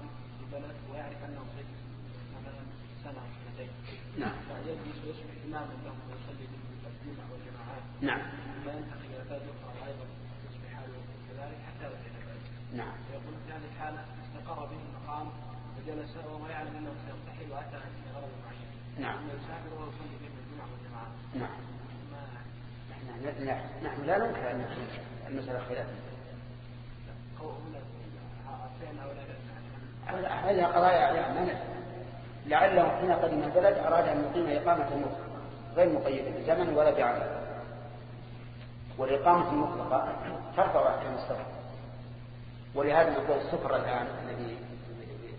يقام في بلد ويعرف أنه صدق مثلا سنة أو سنتين. نعم. فيجلس ويصبح اماما لهم ويصلي بالجمعه والجماعات نعم. فينتقل إلى بلد أخرى وأيضا يصبح حاله كذلك حتى بلده نعم. فيقول في هذه الحالة استقر به المقام وجلس وهو يعلم أنه سيرتحل وأتى لغرض معين نعم. ثم يسافر ويصلي بهم الجمعه والجماعات نعم. نحن لا- نحن لا ننكر أن المسألة خلاف قوله فعل هؤلاء هذه قضايا يعني ما ندري. لعله حين قدم البلد أراد أن يقيم إقامة مطلقة غير مقيدة بزمن ولا بعمل. والإقامة المطلقة ترفع أحكام السفر. ولهذا نقول السفر الآن الذي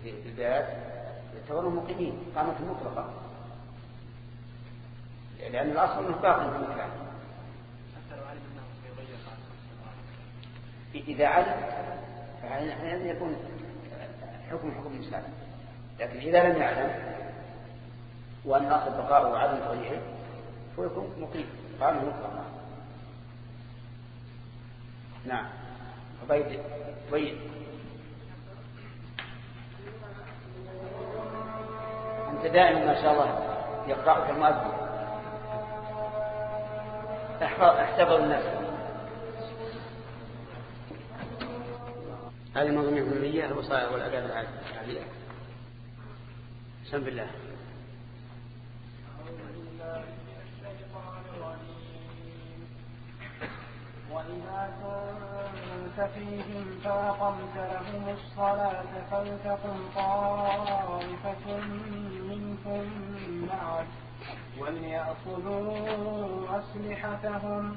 في البلاد يعتبرون مقيمين. إقامة مطلقة. لأن الأصل أنه باق في المكان إذا علم فأحيانا يكون حكم حكم الإسلام. لكن إذا لم يعلم وأن الأصل بقاؤه وعدم تغييره فهو يكون مقيم. قام مطلقا نعم. عبيد طيب. أنت دائما ما شاء الله يقرأك المؤذن. احفظ احتفظ الناس المنظومة الهمية الوصايا والآداب العادية. بسم بالله وإذا كنت فيهم فأقمت لهم الصلاة فلتقم طائفة منهم معك وليأخذوا أسلحتهم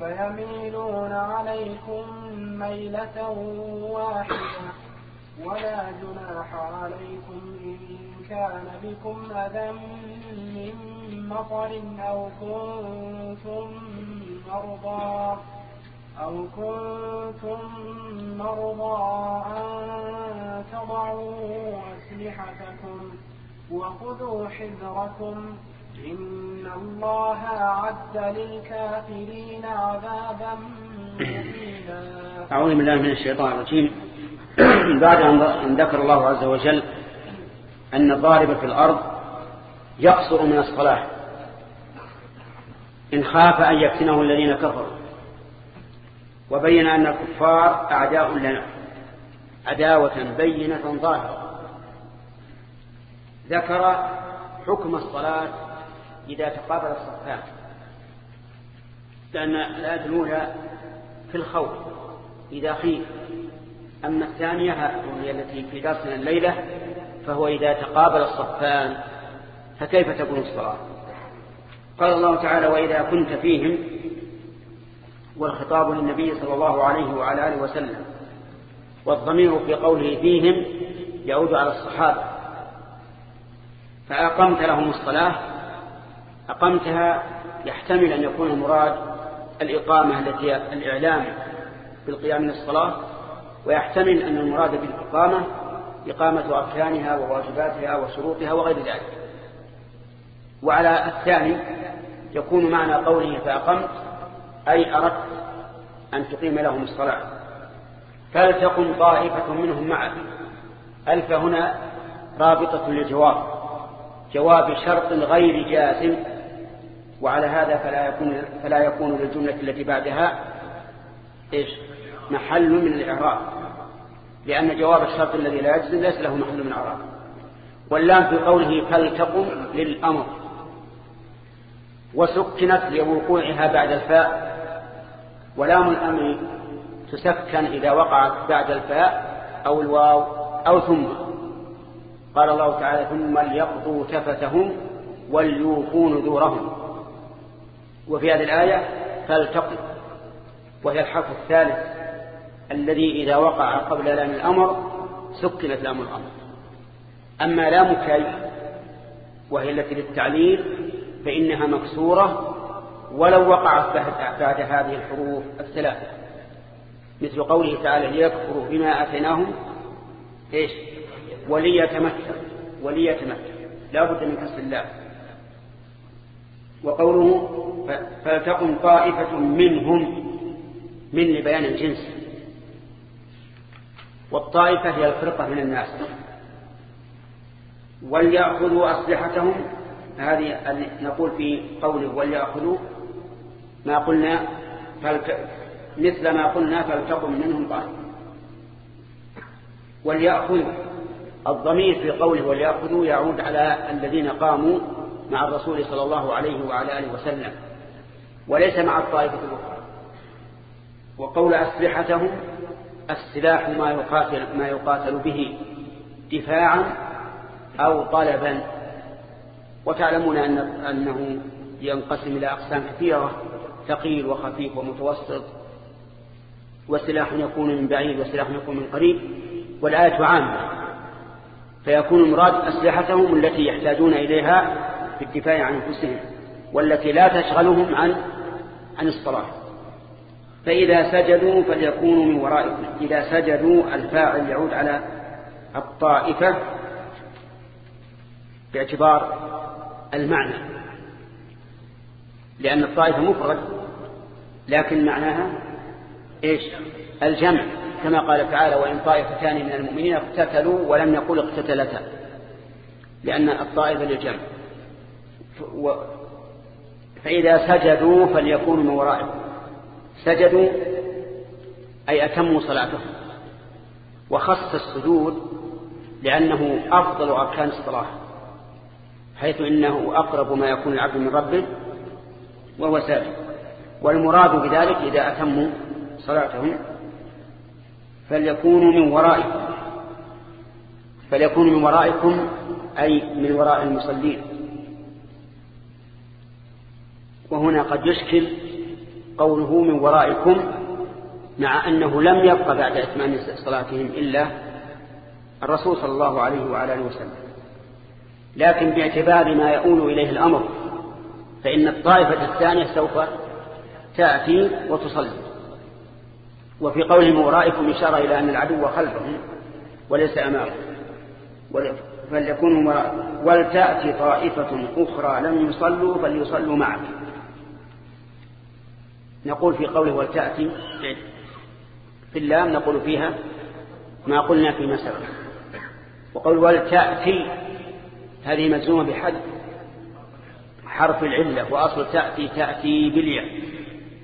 فيميلون عليكم ميلة واحدة ولا جناح عليكم إن كان بكم أذى من مطر أو كنتم مرضى أو كنتم مرضى أن تضعوا أسلحتكم وخذوا حذركم إن الله أعد للكافرين عذابا مهينا. أعوذ بالله من الشيطان الرجيم. بعد أن ذكر الله عز وجل أن الضارب في الأرض يقصر من الصلاة. إن خاف أن يفتنه الذين كفروا. وبين أن الكفار أعداء لنا. عداوة بينة ظاهرة. ذكر حكم الصلاة إذا تقابل الصفان لأن الآية الأولى في الخوف إذا خيف. أما الثانية وهي التي في درسنا الليلة فهو إذا تقابل الصفان فكيف تكون الصلاة قال الله تعالى وإذا كنت فيهم والخطاب للنبي صلى الله عليه وعلى آله وسلم والضمير في قوله فيهم يعود على الصحابة فأقمت لهم الصلاة أقمتها يحتمل أن يكون المراد الإقامة التي الإعلام بالقيام من الصلاة ويحتمل أن المراد بالإقامة إقامة أركانها وواجباتها وشروطها وغير ذلك. وعلى الثاني يكون معنى قوله فأقمت أي أردت أن تقيم لهم الصلاة. فلتقم طائفة منهم معك؟ ألف هنا رابطة للجواب. جواب شرط غير جازم وعلى هذا فلا يكون فلا يكون للجملة التي بعدها إيش؟ محل من الإعراب. لأن جواب الشرط الذي لا يجزم ليس له محل من الإعراب. واللام في قوله فلتقم للأمر. وسكنت لوقوعها بعد الفاء. ولام الأمر تسكن إذا وقعت بعد الفاء أو الواو أو ثم. قال الله تعالى ثم ليقضوا تفتهم وليوفوا نذورهم. وفي هذه الآية فلتقم وهي الحرف الثالث الذي إذا وقع قبل لام الأمر سكنت لام الأمر. أما لام كي وهي التي للتعليل فإنها مكسورة ولو وقعت بعد هذه الحروف الثلاثة. مثل قوله تعالى ليكفروا بما آتيناهم إيش؟ وليتمتع وليتمتع لا بد من كسر الله. وقوله فلتكن طائفة منهم من لبيان الجنس. والطائفة هي الفرقة من الناس. وليأخذوا أسلحتهم هذه نقول في قوله وليأخذوا ما قلنا فلت... مثل ما قلنا فلتكن منهم طائفة. وليأخذوا الضمير في قوله وليأخذوا يعود على الذين قاموا مع الرسول صلى الله عليه وعلى آله وسلم وليس مع الطائفة الأخرى. وقول أسلحتهم السلاح ما يقاتل, ما يقاتل به دفاعا أو طلبا. وتعلمون أن أنه ينقسم إلى أقسام كثيرة ثقيل وخفيف ومتوسط. وسلاح يكون من بعيد وسلاح يكون من قريب والآية عامة. فيكون المراد أسلحتهم التي يحتاجون إليها في الدفاع عن أنفسهم والتي لا تشغلهم عن عن الصلاة. فإذا سجدوا فليكونوا من ورائكم. إذا سجدوا الفاعل يعود على الطائفة باعتبار المعنى لأن الطائفة مفرد لكن معناها إيش؟ الجمع. كما قال تعالى وإن طائفتان من المؤمنين اقتتلوا ولم يقول اقتتلتا. لأن الطائفة للجمع. فإذا سجدوا فليكونوا من ورائكم سجدوا أي أتموا صلاتهم. وخص السجود لأنه أفضل أركان الصلاة حيث إنه أقرب ما يكون العبد من ربه وهو ساجد. والمراد بذلك إذا أتموا صلاتهم فليكونوا من ورائكم. فليكونوا من ورائكم أي من وراء المصلين. وهنا قد يشكل قوله من ورائكم مع أنه لم يبق بعد إتمام صلاتهم إلا الرسول صلى الله عليه وعلى آله وسلم. لكن باعتبار ما يؤول إليه الأمر فإن الطائفة الثانية سوف تأتي وتصلي. وفي قول ورائكم إشارة إلى أن العدو خلفهم وليس أمامهم. فليكونوا وراء ولتأتي طائفة أخرى لم يصلوا فليصلوا معك. نقول في قوله ولتأتي في اللام نقول فيها ما قلنا فيما سبق. وقول ولتأتي هذه مجزومة بحد حرف العلة وأصل تأتي تأتي بالياء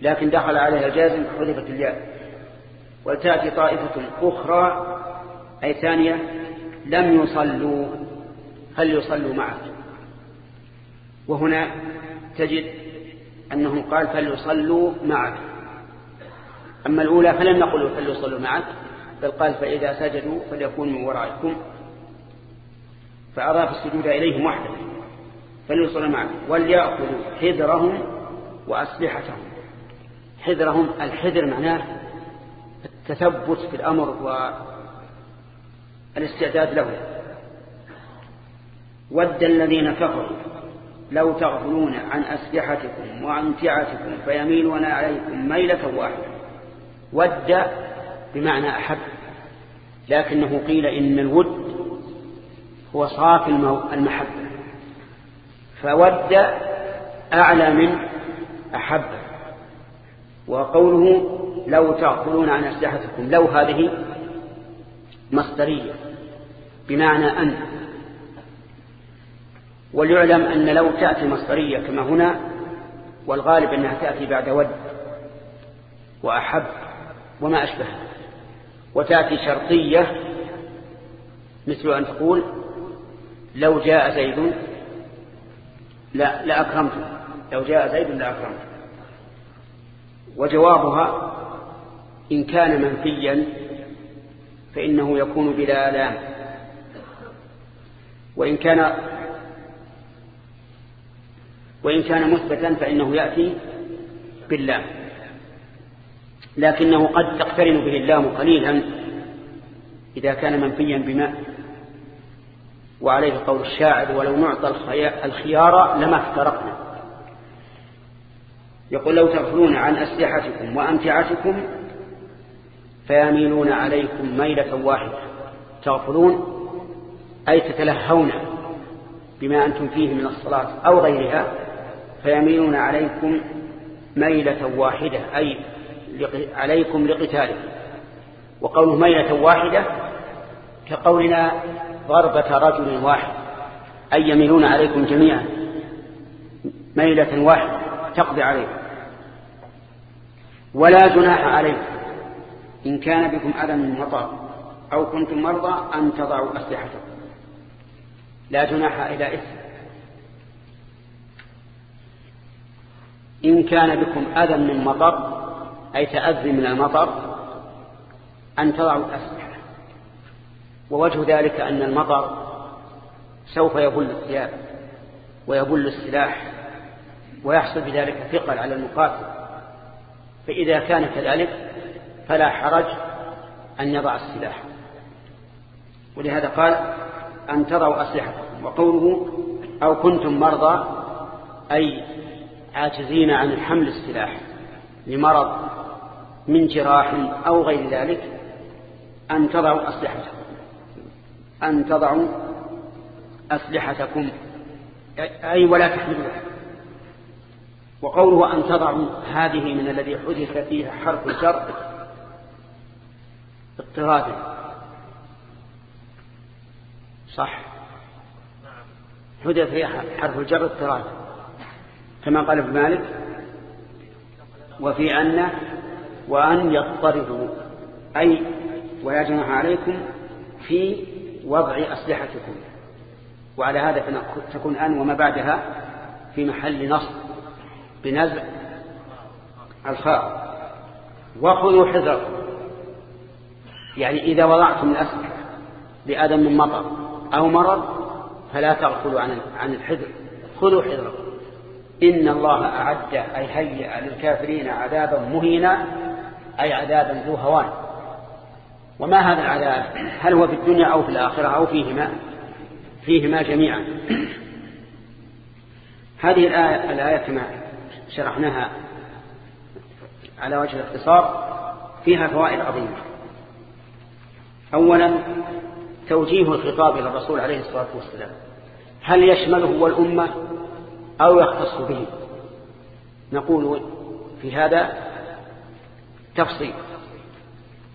لكن دخل عليها جازم حذفت الياء. ولتأتي طائفة أخرى أي ثانية لم يصلوا هل يصلوا معك؟ وهنا تجد أنه قال فليصلوا معك. أما الأولى فلم نقل فليصلوا معك بل قال فإذا سجدوا فليكونوا من ورائكم. فأضاف السجود إليهم وحده فليصلوا معك وليأخذوا حذرهم وأسلحتهم. حذرهم الحذر معناه التثبت في الأمر والاستعداد له. ود الذين كفروا لو تغفلون عن أسلحتكم وأمتعتكم فيميلون عليكم ميلة واحدة. ود بمعنى أحب. لكنه قيل إن الود هو صافي المحبة. فود أعلى من أحب. وقوله لو تغفلون عن أسلحتكم لو هذه مصدرية. بمعنى أن وليعلم أن لو تأتي مصدرية كما هنا والغالب أنها تأتي بعد ود وأحب وما أشبه وتأتي شرطية مثل أن تقول لو جاء زيد لا لأكرمته لو جاء زيد لأكرمته وجوابها إن كان منفيا فإنه يكون بلا لام. وإن كان وإن كان مثبتا فإنه يأتي باللام. لكنه قد تقترن به اللام قليلا إذا كان منفيا بما وعليه قول الشاعر ولو نعطى الخيار لما افترقنا. يقول لو تغفلون عن أسلحتكم وأمتعتكم فيميلون عليكم ميلة واحدة. تغفلون أي تتلهون بما أنتم فيه من الصلاة أو غيرها فيميلون عليكم ميلة واحدة أي عليكم لقتالكم. وقوله ميلة واحدة كقولنا ضربة رجل واحد أي يميلون عليكم جميعا. ميلة واحدة تقضي عليكم. ولا جناح عليكم. إن كان بكم أذى من مطر أو كنتم مرضى أن تضعوا أسلحتكم. لا جناح إلى إثم. إن كان بكم أذى من مطر أي تأذي من المطر أن تضعوا الأسلحة. ووجه ذلك أن المطر سوف يبل الثياب ويبل السلاح ويحصل بذلك ثقل على المقاتل. فإذا كان كذلك فلا حرج أن يضع السلاح. ولهذا قال أن تضعوا أسلحتكم. وقوله أو كنتم مرضى أي عاجزين عن حمل السلاح لمرض من جراح أو غير ذلك أن تضعوا أسلحتكم أن تضعوا أسلحتكم. أي ولا تحملوها وقوله أن تضعوا هذه من الذي حدث فيها حرف الجر اضطراد. صح. حدث فيها حرف الجر اضطراد. كما قال ابن مالك وفي أن وأن يضطردوا أي ولا جناح عليكم في وضع أسلحتكم. وعلى هذا تكون أن وما بعدها في محل نصب بنزع الخاء. وخذوا حذركم. يعني إذا وضعتم الأسلحة بأدم من مطر أو مرض فلا تغفلوا عن عن الحذر. خذوا حذركم. إن الله أعد أي هيئ للكافرين عذابا مهينا أي عذابا ذو هوان. وما هذا العذاب؟ هل هو في الدنيا أو في الآخرة أو فيهما؟ فيهما جميعا. هذه الآية, الآية كما شرحناها على وجه الاختصار فيها فوائد عظيمة. أولا توجيه الخطاب إلى الرسول عليه الصلاة والسلام. هل يشمله والأمة؟ أو يختص به. نقول في هذا تفصيل.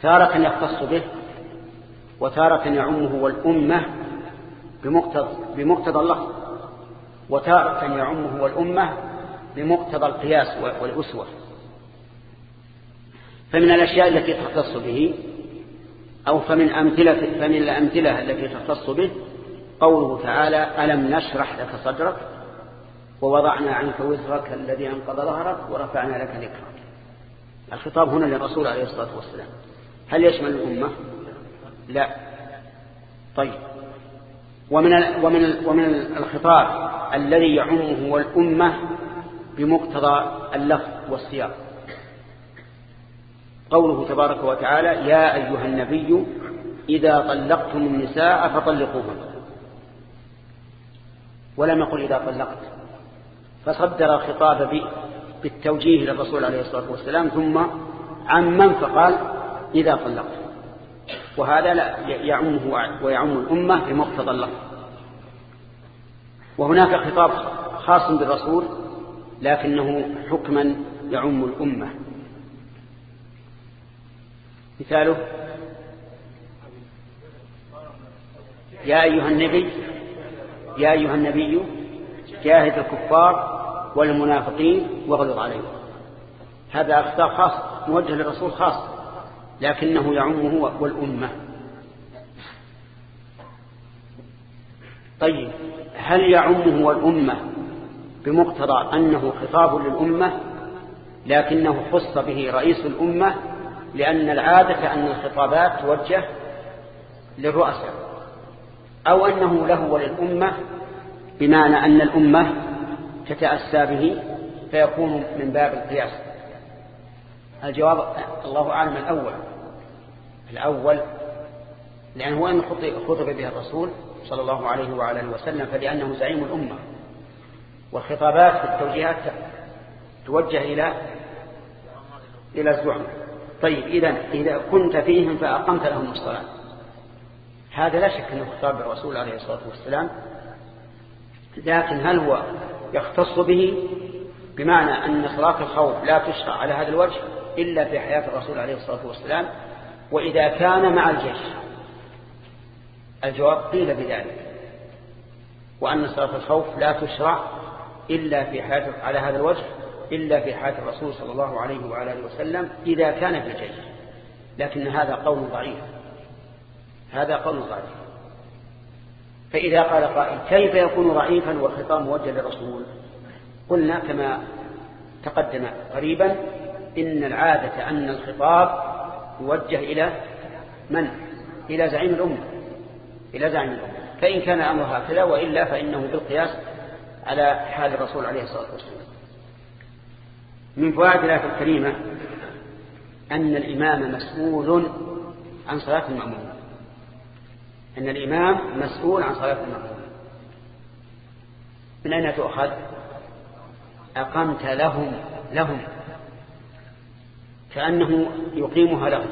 تارة يختص به وتارة يعمه والأمة بمقتضى, بمقتضى اللفظ. وتارة يعمه والأمة بمقتضى القياس والأسوة. فمن الأشياء التي تختص به أو فمن أمثلة فمن الأمثلة التي تختص به قوله تعالى ألم نشرح لك صدرك ووضعنا عنك وزرك الذي أنقض ظهرك ورفعنا لك ذكرك. الخطاب هنا للرسول عليه الصلاة والسلام. هل يشمل الأمة؟ لا. طيب. ومن ومن ومن الخطاب الذي يعمه والأمة بمقتضى اللفظ والسياق. قوله تبارك وتعالى يا أيها النبي إذا طلقتم النساء فطلقوهن. ولم يقل إذا طلقت. فصدر الخطاب بالتوجيه للرسول عليه الصلاة والسلام ثم عمن فقال إذا طلقت. وهذا لا يعمه ويعم الأمة بمقتضى الله. وهناك خطاب خاص بالرسول لكنه حكما يعم الأمة. مثاله يا أيها النبي يا أيها النبي جاهد الكفار والمنافقين واغلظ عليهم. هذا خطاب خاص موجه للرسول خاص لكنه يعمه والأمة. طيب هل يعمه والأمة بمقتضى أنه خطاب للأمة لكنه خص به رئيس الأمة لأن العادة أن الخطابات توجه للرؤساء أو أنه له وللأمة بمعنى أن الأمة تتأسى به فيكون من باب القياس. الجواب الله أعلم الأول. الأول لأنه وإن خطب به الرسول صلى الله عليه وعلى آله وسلم فلأنه زعيم الأمة. والخطابات في التوجيهات توجه إلى إلى الزعم طيب إذا إذا كنت فيهم فأقمت لهم الصلاة. هذا لا شك أنه خطاب الرسول عليه الصلاة والسلام لكن هل هو يختص به بمعنى أن صلاة الخوف لا تشرع على هذا الوجه إلا في حياة الرسول عليه الصلاة والسلام؟ وإذا كان مع الجيش؟ الجواب قيل بذلك. وأن صلاة الخوف لا تشرع إلا في حياة على هذا الوجه إلا في حياة الرسول صلى الله عليه وعلى آله وسلم إذا كان في الجيش. لكن هذا قول ضعيف. هذا قول ضعيف. فإذا قال قائل كيف يكون ضعيفا والخطاب موجه للرسول؟ قلنا كما تقدم قريبا إن العادة أن الخطاب يوجه إلى من؟ إلى زعيم الأمة. إلى زعيم الأمة. فإن كان أمر هكذا وإلا فإنه بالقياس على حال الرسول عليه الصلاة والسلام. من فوائد الآية الكريمة أن الإمام مسؤول عن صلاة المأمون. أن الإمام مسؤول عن صلاة المأمون من أين تؤخذ؟ أقمت لهم لهم. كأنه يقيمها لهم.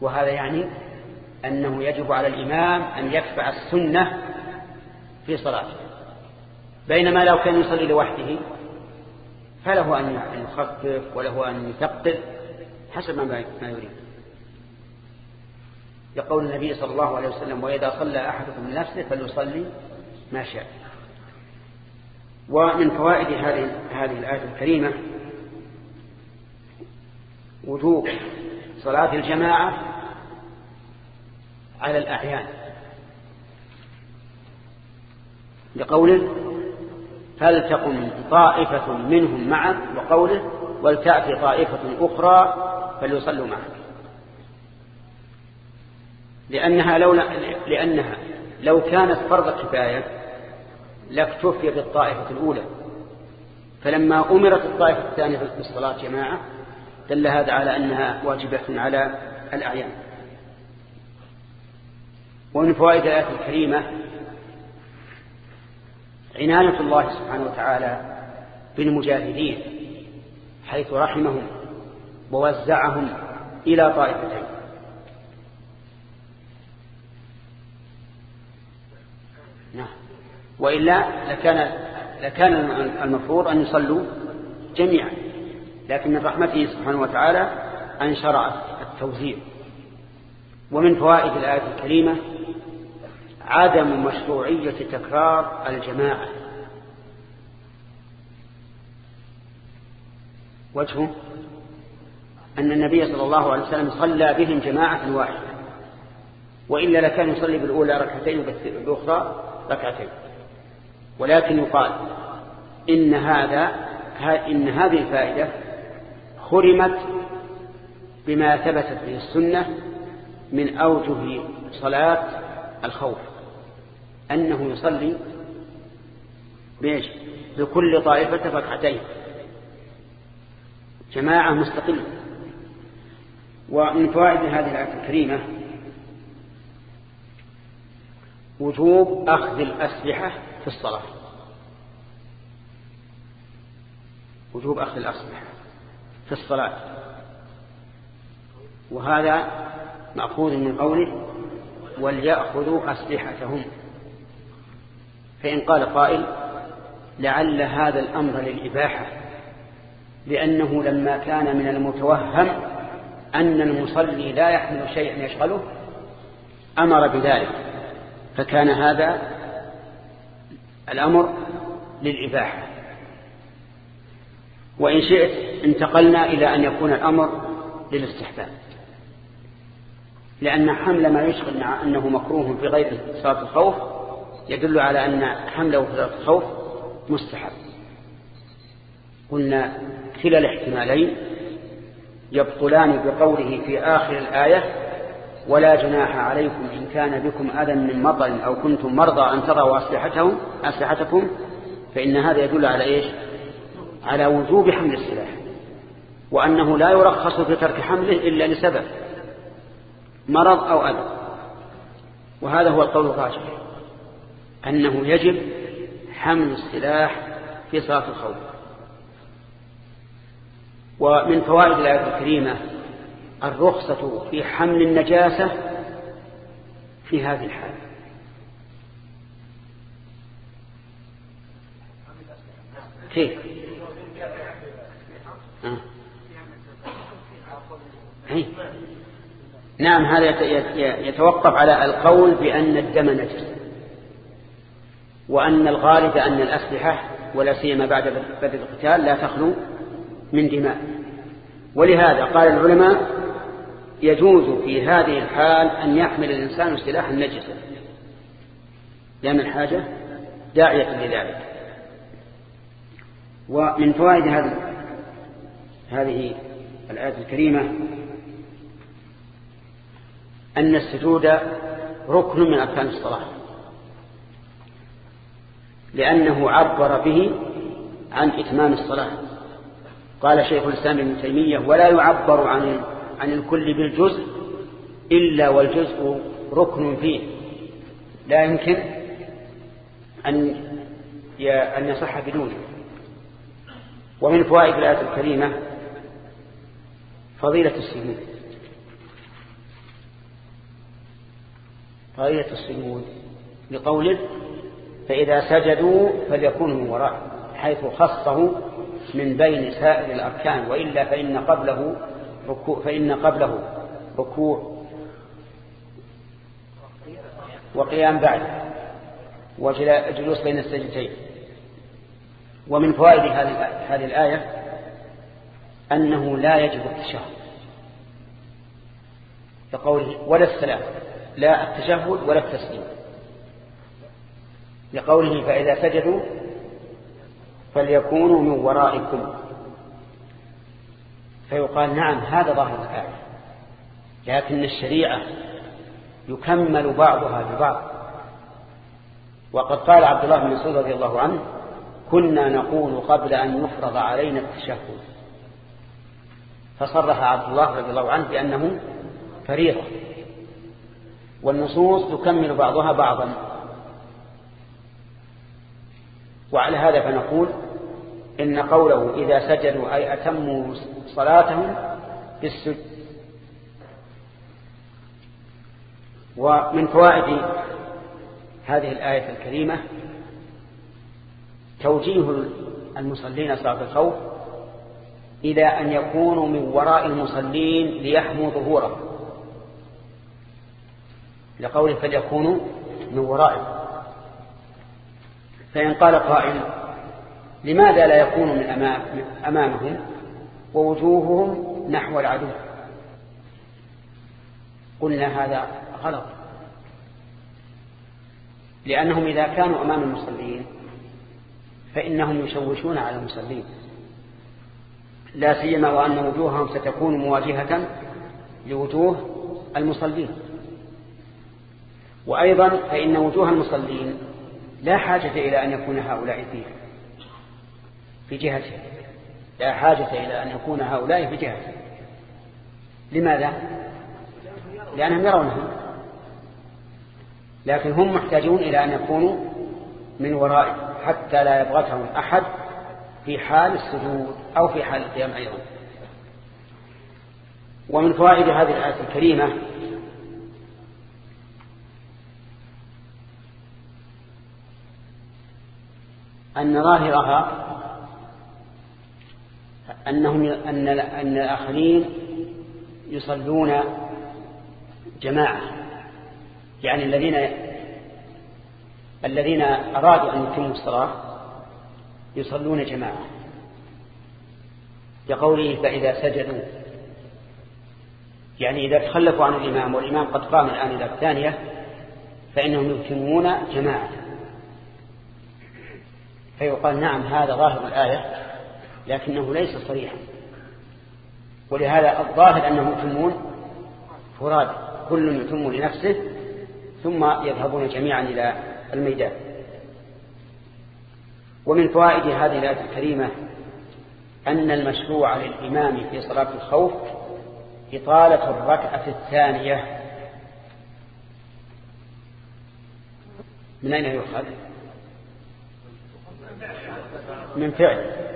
وهذا يعني أنه يجب على الإمام أن يكفع السنة في صلاته. بينما لو كان يصلي لوحده فله أن يخفف وله أن يثقل حسب ما يريد. يقول النبي صلى الله عليه وسلم وإذا صلى أحدكم من نفسه فليصلي ما شاء. ومن فوائد هذه هذه الآية الكريمة وجوب صلاة الجماعة على الأعيان. لقوله فلتقم طائفة منهم معك وقوله ولتأتي طائفة أخرى فليصلوا معك. لأنها لو لأنها لو كانت فرض كفاية لاكتفي بالطائفة الأولى. فلما أمرت الطائفة الثانية بالصلاة جماعة دل هذا على أنها واجبة على الأعيان. ومن فوائد الآية الكريمة عناية الله سبحانه وتعالى بالمجاهدين حيث رحمهم ووزعهم إلى طائفتين نعم وإلا لكان لكان المفروض أن يصلوا جميعا لكن من رحمته سبحانه وتعالى أن شرع التوزيع. ومن فوائد الآية الكريمة عدم مشروعية تكرار الجماعة. وجهه أن النبي صلى الله عليه وسلم صلى بهم جماعة واحدة وإلا لكان يصلي بالأولى ركعتين وبالأخرى ركعتين. ولكن يقال إن هذا إن هذه الفائدة خرمت بما ثبتت به السنة من أوجه صلاة الخوف أنه يصلي بإيش؟ بكل طائفة ركعتين. جماعة مستقلة. ومن فوائد هذه الآية الكريمة وجوب أخذ الأسلحة في الصلاة. وجوب أخذ الأسلحة في الصلاة. وهذا مأخوذ من قوله وليأخذوا أسلحتهم. فإن قال قائل لعل هذا الأمر للإباحة لأنه لما كان من المتوهم أن المصلي لا يحمل شيئا يشغله أمر بذلك. فكان هذا الأمر للإباحة. وإن شئت انتقلنا إلى أن يكون الأمر للاستحباب. لأن حمل ما يشغل مع أنه مكروه في غير صلاة الخوف يدل على أن حمله في صلاة الخوف مستحب. قلنا كلا الاحتمالين يبطلان بقوله في آخر الآية ولا جناح عليكم إن كان بكم أذى من مطر أو كنتم مرضى أن تضعوا أسلحتهم أسلحتكم فإن هذا يدل على إيش؟ على وجوب حمل السلاح وأنه لا يرخص في ترك حمله إلا لسبب مرض أو أذى وهذا هو القول الراجح أنه يجب حمل السلاح في صلاة الخوف. ومن فوائد الآية الكريمة الرخصة في حمل النجاسة في هذه الحالة كيف آه. أي. نعم هذا يتوقف على القول بأن الدم نجس وأن الغالب أن الأسلحة ولا سيما بعد بدء القتال لا تخلو من دماء ولهذا قال العلماء يجوز في هذه الحال أن يحمل الإنسان سلاحا نجسا لأن الحاجة داعية لذلك. ومن فوائد هذه هذه الآية الكريمة أن السجود ركن من أركان الصلاة. لأنه عبر به عن إتمام الصلاة. قال شيخ الإسلام ابن تيمية ولا يعبر عن عن الكل بالجزء إلا والجزء ركن فيه. لا يمكن أن أن يصح بدونه. ومن فوائد الآية الكريمة فضيلة السجود. فضيلة السجود. لقوله فإذا سجدوا فليكونوا من وراء حيث خصه من بين سائر الأركان وإلا فإن قبله ركوع فإن قبله ركوع وقيام بعد وجلوس بين السجدتين. ومن فوائد هذه الآية أنه لا يجب التشهد. كقوله ولا السلام لا التشهد ولا التسليم. لقوله فإذا سجدوا فليكونوا من ورائكم. فيقال نعم هذا ظاهر الآية. لكن الشريعة يكمل بعضها ببعض. وقد قال عبد الله بن مسعود رضي الله عنه كنا نقول قبل أن يفرض علينا التشهد. فصرح عبد الله رضي الله عنه بأنه فريضة. والنصوص تكمل بعضها بعضا. وعلى هذا فنقول إن قوله إذا سجدوا أي أتموا صلاتهم بالسجد ومن فوائد هذه الآية الكريمة توجيه المصلين صلاة الخوف إلى أن يكونوا من وراء المصلين ليحموا ظهورهم. لقوله فليكونوا من ورائهم. فإن قال قائل لماذا لا يكون من أمامهم ووجوههم نحو العدو؟ قلنا هذا غلط. لأنهم إذا كانوا أمام المصلين فإنهم يشوشون على المصلين. لا سيما وأن وجوههم ستكون مواجهة لوجوه المصلين. وأيضا فإن وجوه المصلين لا حاجة إلى أن يكون هؤلاء فيه في جهته. لا حاجة إلى أن يكون هؤلاء في جهته. لماذا؟ لأنهم يرونهم لكن هم محتاجون إلى أن يكونوا من ورائه حتى لا يضغطهم أحد في حال السجود أو في حال القيام أيضا. ومن فوائد هذه الآية الكريمة أن ظاهرها أنهم أن أن الآخرين يصلون جماعة. يعني الذين الذين أرادوا أن يتموا الصلاة يصلون جماعة. لقوله فإذا سجدوا. يعني إذا تخلفوا عن الإمام والإمام قد قام الآن إلى الثانية فإنهم يتمون جماعة. فيقال نعم هذا ظاهر الآية. لكنه ليس صريحا. ولهذا الظاهر أنهم يتمون فراد كل يتم لنفسه ثم يذهبون جميعا إلى الميدان. ومن فوائد هذه الآية الكريمة أن المشروع للإمام في صلاة الخوف إطالة الركعة الثانية. من أين يؤخذ؟ من فعل.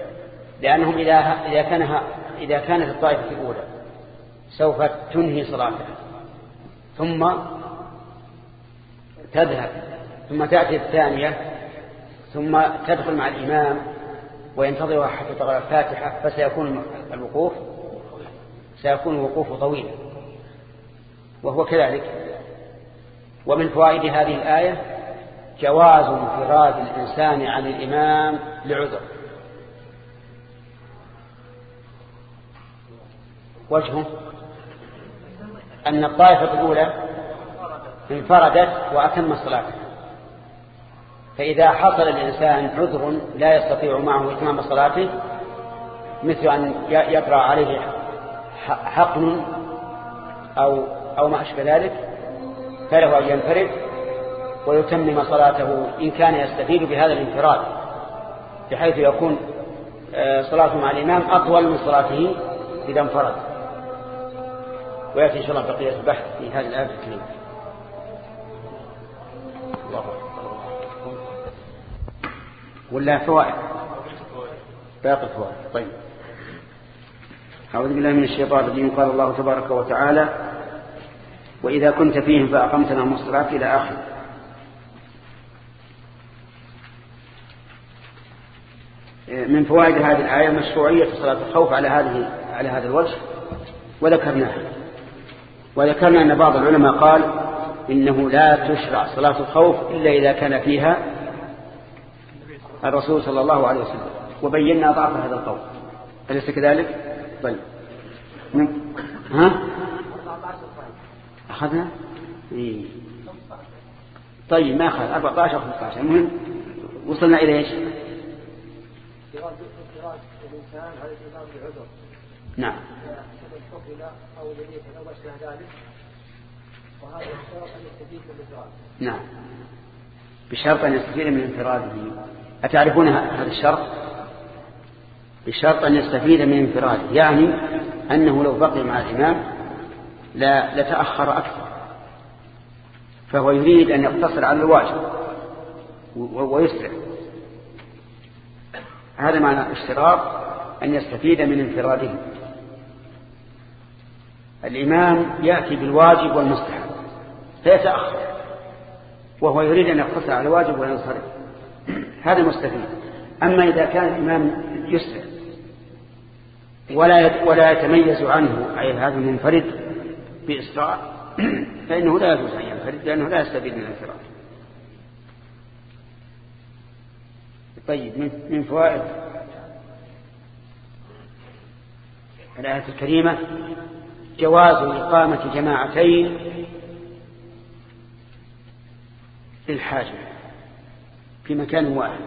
لأنهم إذا إذا كان إذا كانت الطائفة الأولى سوف تنهي صلاتها ثم تذهب ثم تأتي الثانية ثم تدخل مع الإمام وينتظرها حتى تقرأ الفاتحة فسيكون الوقوف سيكون الوقوف طويلا. وهو كذلك. ومن فوائد هذه الآية جواز انفراد الإنسان عن الإمام لعذر. وجهه أن الطائفة الأولى انفردت وأتم الصلاة فإذا حصل الإنسان عذر لا يستطيع معه إتمام صلاته مثل أن يقرأ عليه حقن أو أو ما أشبه ذلك فله أن ينفرد ويتمم صلاته إن كان يستفيد بهذا الانفراد بحيث يكون آه، صلاته مع الإمام أطول من صلاته إذا انفرد. ويأتي إن شاء الله بقية البحث في هذه الآية الكريمة. ولا فوائد. باقي فوائد طيب. أعوذ بالله من الشيطان الرجيم. قال الله تبارك وتعالى وإذا كنت فيهم فأقمت لهم الصلاة إلى آخر من فوائد هذه الآية مشروعية صلاة الخوف على هذه على هذا الوجه وذكرناها. وذكرنا أن بعض العلماء قال إنه لا تشرع صلاة الخوف إلا إذا كان فيها الرسول صلى الله عليه وسلم وبينا ضعف هذا القول أليس كذلك؟ طيب من... ها؟ أخذنا؟ إيه. طيب ما أخذ 14 أو 15 المهم وصلنا إلى إيش؟ الإنسان على بعذر نعم أو أو ذلك وهذا الشرط أن يستفيد من نعم. بشرط أن يستفيد من انفراده. أتعرفون هذا الشرط؟ بشرط أن يستفيد من انفراده. يعني أنه لو بقي مع الإمام لا لتأخر أكثر. فهو يريد أن يقتصر على الواجب ويسرع. هذا معنى اشتراط أن يستفيد من انفراده. الإمام يأتي بالواجب والمستحب فيتأخر وهو يريد أن يقتصر على الواجب وينصرف هذا مستفيد أما إذا كان الإمام يسرع ولا ولا يتميز عنه أي هذا المنفرد بإسراع فإنه لا يجوز أن ينفرد لأنه لا يستفيد من الانفراد. طيب من فوائد الآية الكريمة؟ جواز إقامة جماعتين للحاجة في مكان واحد.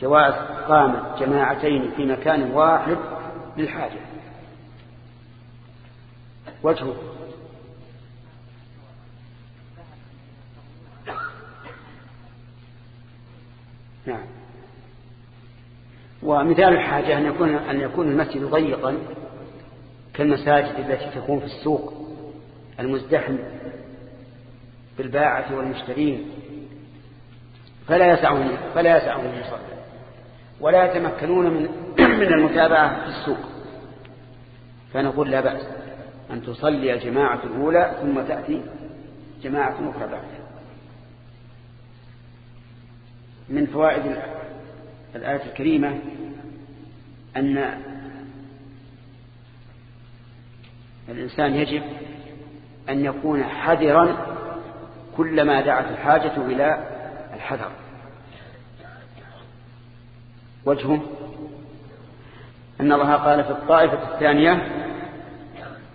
جواز إقامة جماعتين في مكان واحد للحاجة. وجهه نعم. ومثال الحاجة أن يكون أن يكون المسجد ضيقا. كالمساجد التي تكون في السوق المزدحم بالباعة والمشترين فلا يسعهم فلا يسعهم المصلى ولا يتمكنون من من المتابعة في السوق. فنقول لا بأس أن تصلي الجماعة الأولى ثم تأتي جماعة أخرى بعدها من فوائد الآية الكريمة أن الإنسان يجب أن يكون حذرا كلما دعت الحاجة إلى الحذر. وجهه. أن الله قال في الطائفة الثانية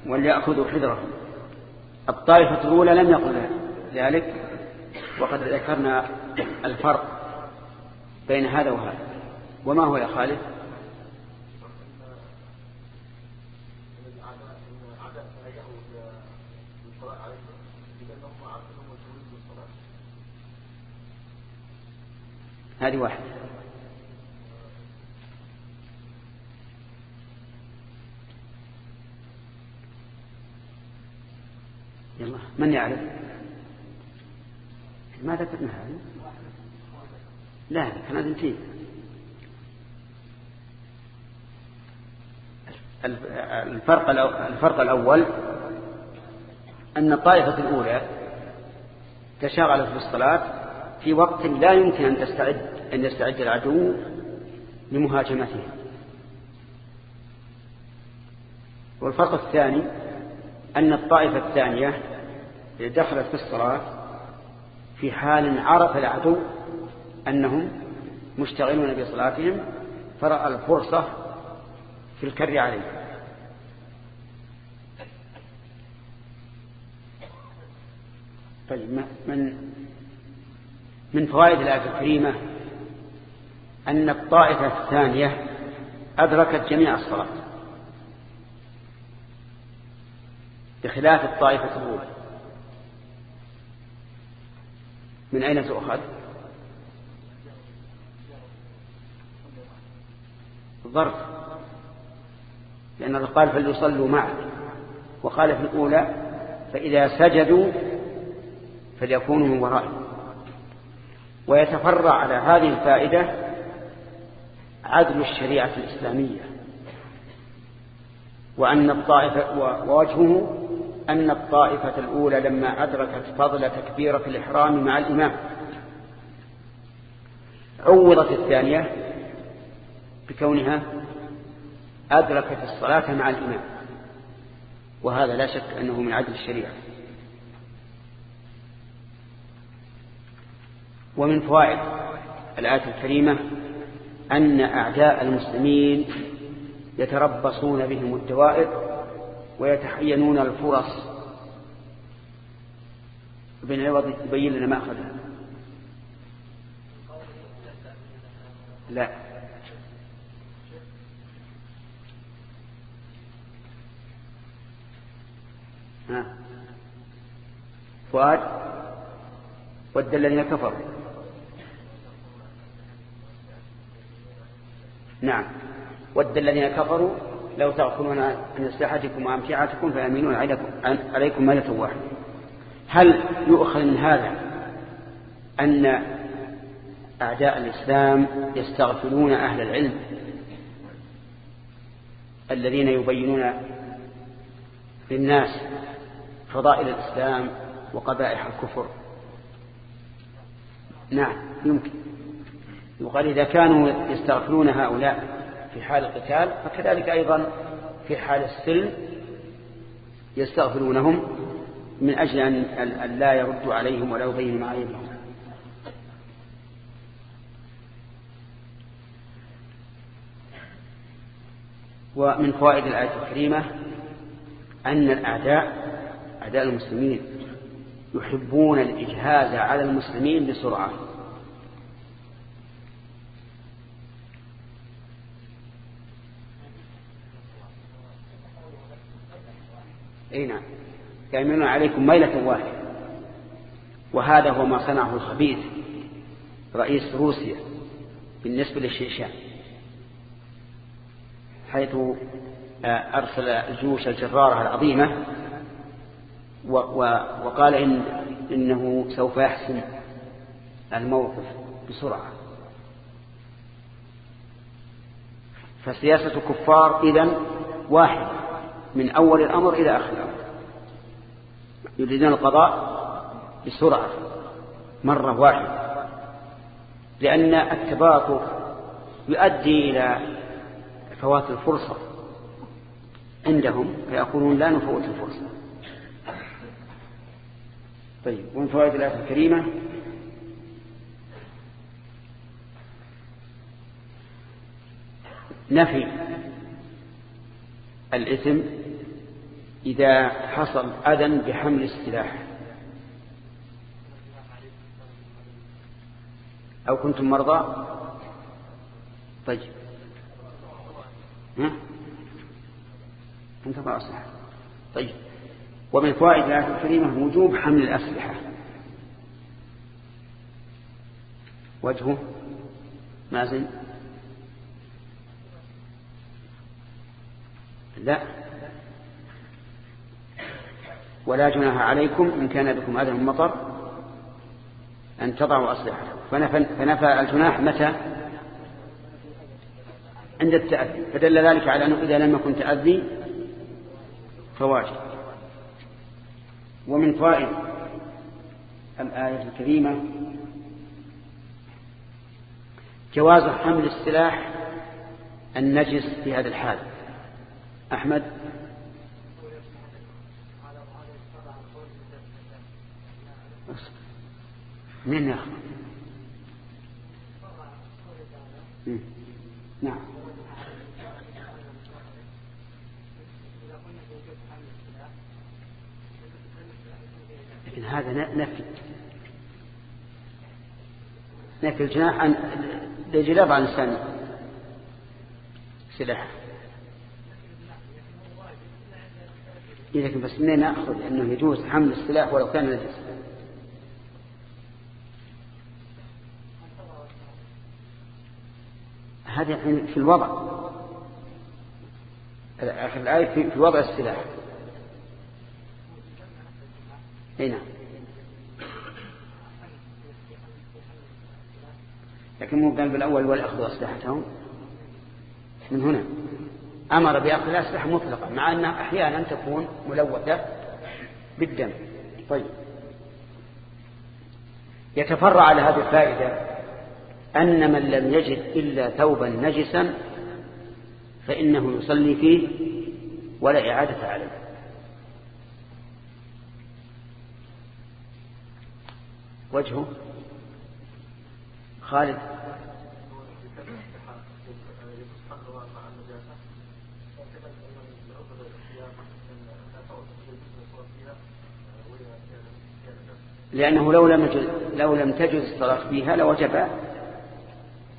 وليأخذوا حذرهم. الطائفة الأولى لم يقل ذلك وقد ذكرنا الفرق بين هذا وهذا. وما هو يا خالد؟ هذه واحدة. يلا من يعرف؟ ما ذكرنا هذا لا كان فيه الفرق الفرق الأول أن الطائفة الأولى تشاغلت بالصلاة في وقت لا يمكن أن تستعد أن يستعد العدو لمهاجمته والفرق الثاني أن الطائفة الثانية دخلت في الصلاة في حال عرف العدو أنهم مشتغلون بصلاتهم فرأى الفرصة في الكر عليه طيب من من فوائد الآية الكريمة أن الطائفة الثانية أدركت جميع الصلاة بخلاف الطائفة الأولى. من أين تؤخذ؟ ظرف لأنه قال فليصلوا معك. وقال في الأولى فإذا سجدوا فليكونوا من ورائهم. ويتفرع على هذه الفائدة عدل الشريعة الإسلامية وأن الطائفة ووجهه أن الطائفة الأولى لما أدركت فضل تكبيرة الإحرام مع الإمام عوضت الثانية بكونها أدركت الصلاة مع الإمام وهذا لا شك أنه من عدل الشريعة. ومن فوائد الآية الكريمة أن أعداء المسلمين يتربصون بهم الدوائر ويتحينون الفرص ابن عوض يبين لنا ما أخذها. لا. ها. فؤاد ود الذين كفروا. نعم. ود الذين كفروا لو تأخذون عن أسلحتكم وأمتعتكم فيأمنون عليكم مالة واحدة. هل يؤخذ من هذا أن أعداء الإسلام يستغفلون أهل العلم الذين يبينون للناس فضائل الإسلام وقبائح الكفر؟ نعم يمكن. وقال إذا كانوا يستغفرون هؤلاء في حال القتال فكذلك أيضا في حال السلم يستغفرونهم من أجل أن لا يردوا عليهم ولا يبينوا معايبهم ومن فوائد الآية الكريمة أن الأعداء أعداء المسلمين يحبون الإجهاز على المسلمين بسرعة. إي نعم. يأمنون عليكم ميلة واحدة. وهذا هو ما صنعه الخبيث رئيس روسيا بالنسبة للشيشان. حيث آه، أرسل الجيوش الجرارة العظيمة وقال إن إنه سوف يحسم الموقف بسرعة. فسياسة الكفار إذن واحدة. من أول الأمر إلى آخر الأمر. يريدون القضاء بسرعة مرة واحدة لأن التباطؤ يؤدي إلى فوات الفرصة عندهم فيقولون لا نفوت الفرصة. طيب ومن فوائد الآية الكريمة؟ نفي الإثم إذا حصل أذى بحمل السلاح. أو كنتم مرضى؟ طيب. ها؟ انتظر أصلح. طيب. ومن فوائد الآية الكريمة وجوب حمل الأسلحة. وجهه مازن؟ لا. ولا جناح عليكم إن كان بكم أذى من أن تضعوا أسلحتكم. فنفى, فنفى الجناح متى؟ عند التأذي. فدل ذلك على أنه إذا لم يكن تأذي فواجب. ومن فائد الآية الكريمة جواز حمل السلاح النجس في هذا الحال. أحمد؟ من يأخذ نعم. لكن هذا نفي. نفي الجناح عن لجلاب عن الإنسان سلاح لكن بس منين نأخذ أنه يجوز حمل السلاح ولو كان نجس هذا في الوضع. آخر الآية في وضع السلاح. أي نعم. لكن مو قال بالأول ولأخذوا أسلحتهم. من هنا. أمر بأخذ الأسلحة مطلقة مع أنها أحيانا تكون ملوثة بالدم. طيب. يتفرع على هذه الفائدة. أن من لم يجد إلا ثوبا نجسا فإنه يصلي فيه ولا إعادة عليه. وجهه خالد. لأنه لو لم لو لم تجز الصلاة فيها لوجب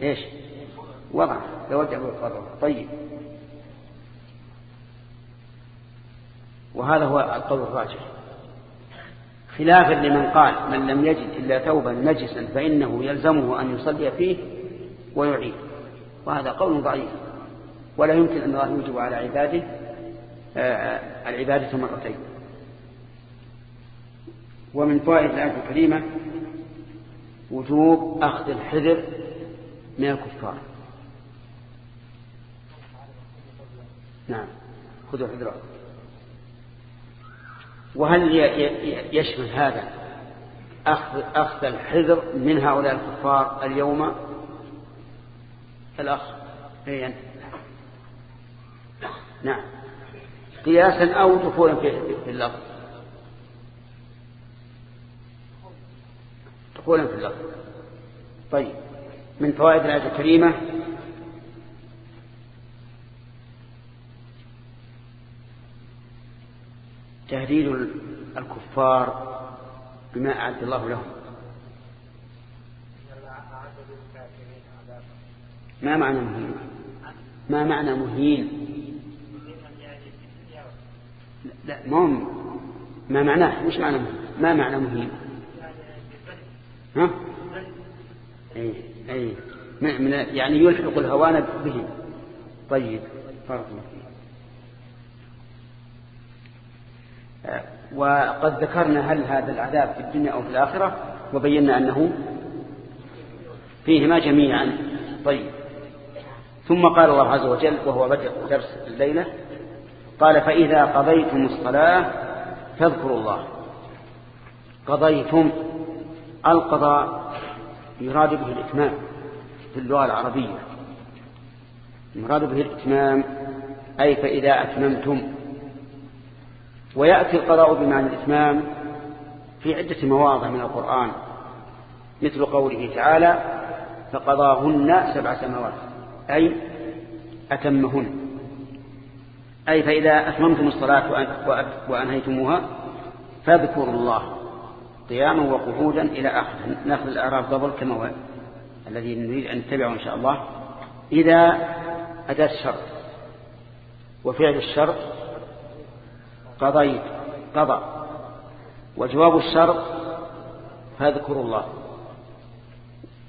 إيش؟ وضع. لوجب القرار طيب. وهذا هو القول الراجح. خلافا لمن قال من لم يجد إلا ثوبا نجسا فإنه يلزمه أن يصلي فيه ويعيد. وهذا قول ضعيف. ولا يمكن أن الله يوجب على عباده آه، العبادة مرتين. ومن فوائد الآية الكريمة وجوب أخذ الحذر من الكفار. نعم. خذوا حذركم وهل يشمل هذا أخذ, أخذ الحذر من هؤلاء الكفار اليوم؟ الأخ. أي نعم. قياسا أو دخولا في اللفظ. دخولا في اللفظ. طيب. من فوائد الآية الكريمة. تهديد الكفار بما أعد الله لهم. ما معنى مهين؟ ما معنى مهين؟ لا ما ما معناه؟ مش معنى مهين. ما معنى مهين؟ ها؟ اي أي. من يعني يلحق الهوان به. طيب. فرق الله وقد ذكرنا هل هذا العذاب في الدنيا أو في الآخرة وبينا أنه فيهما جميعا. طيب. ثم قال الله عز وجل وهو بدء درس الليلة قال فإذا قضيتم الصلاة فاذكروا الله. قضيتم القضاء يراد به الإتمام في اللغة العربية. يراد به الإتمام أي فإذا أتممتم. ويأتي القضاء بمعنى الإتمام في عدة مواضع من القرآن. مثل قوله تعالى فقضاهن سبع سماوات أي أتمهن. أي فإذا أتممتم الصلاة وأنهيتموها فاذكروا الله. قياما وقعودا إلى آخر نأخذ الأعراف قبل كما هو الذي نريد أن نتبعه إن شاء الله. إذا أداة الشرط وفعل الشرط قضيت قضى وجواب الشرط فاذكروا الله.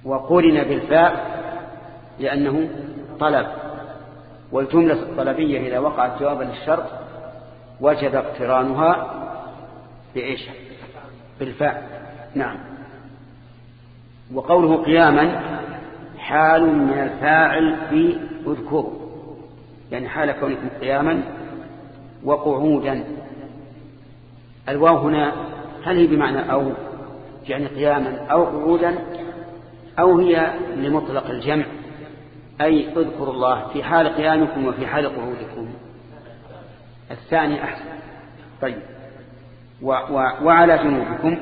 وقرن بالفاء لأنه طلب. والجملة الطلبية إذا وقعت جوابا للشرط وجب اقترانها بإيش؟ بالفاء نعم. وقوله قياما حال من الفاعل في اذكروا يعني حال كونكم قياما وقعودا. الواو هنا هل هي بمعنى أو؟ يعني قياما أو قعودا أو هي لمطلق الجمع. أي اذكروا الله في حال قيامكم وفي حال قعودكم. الثاني أحسن. طيب. وعلى جنوبكم.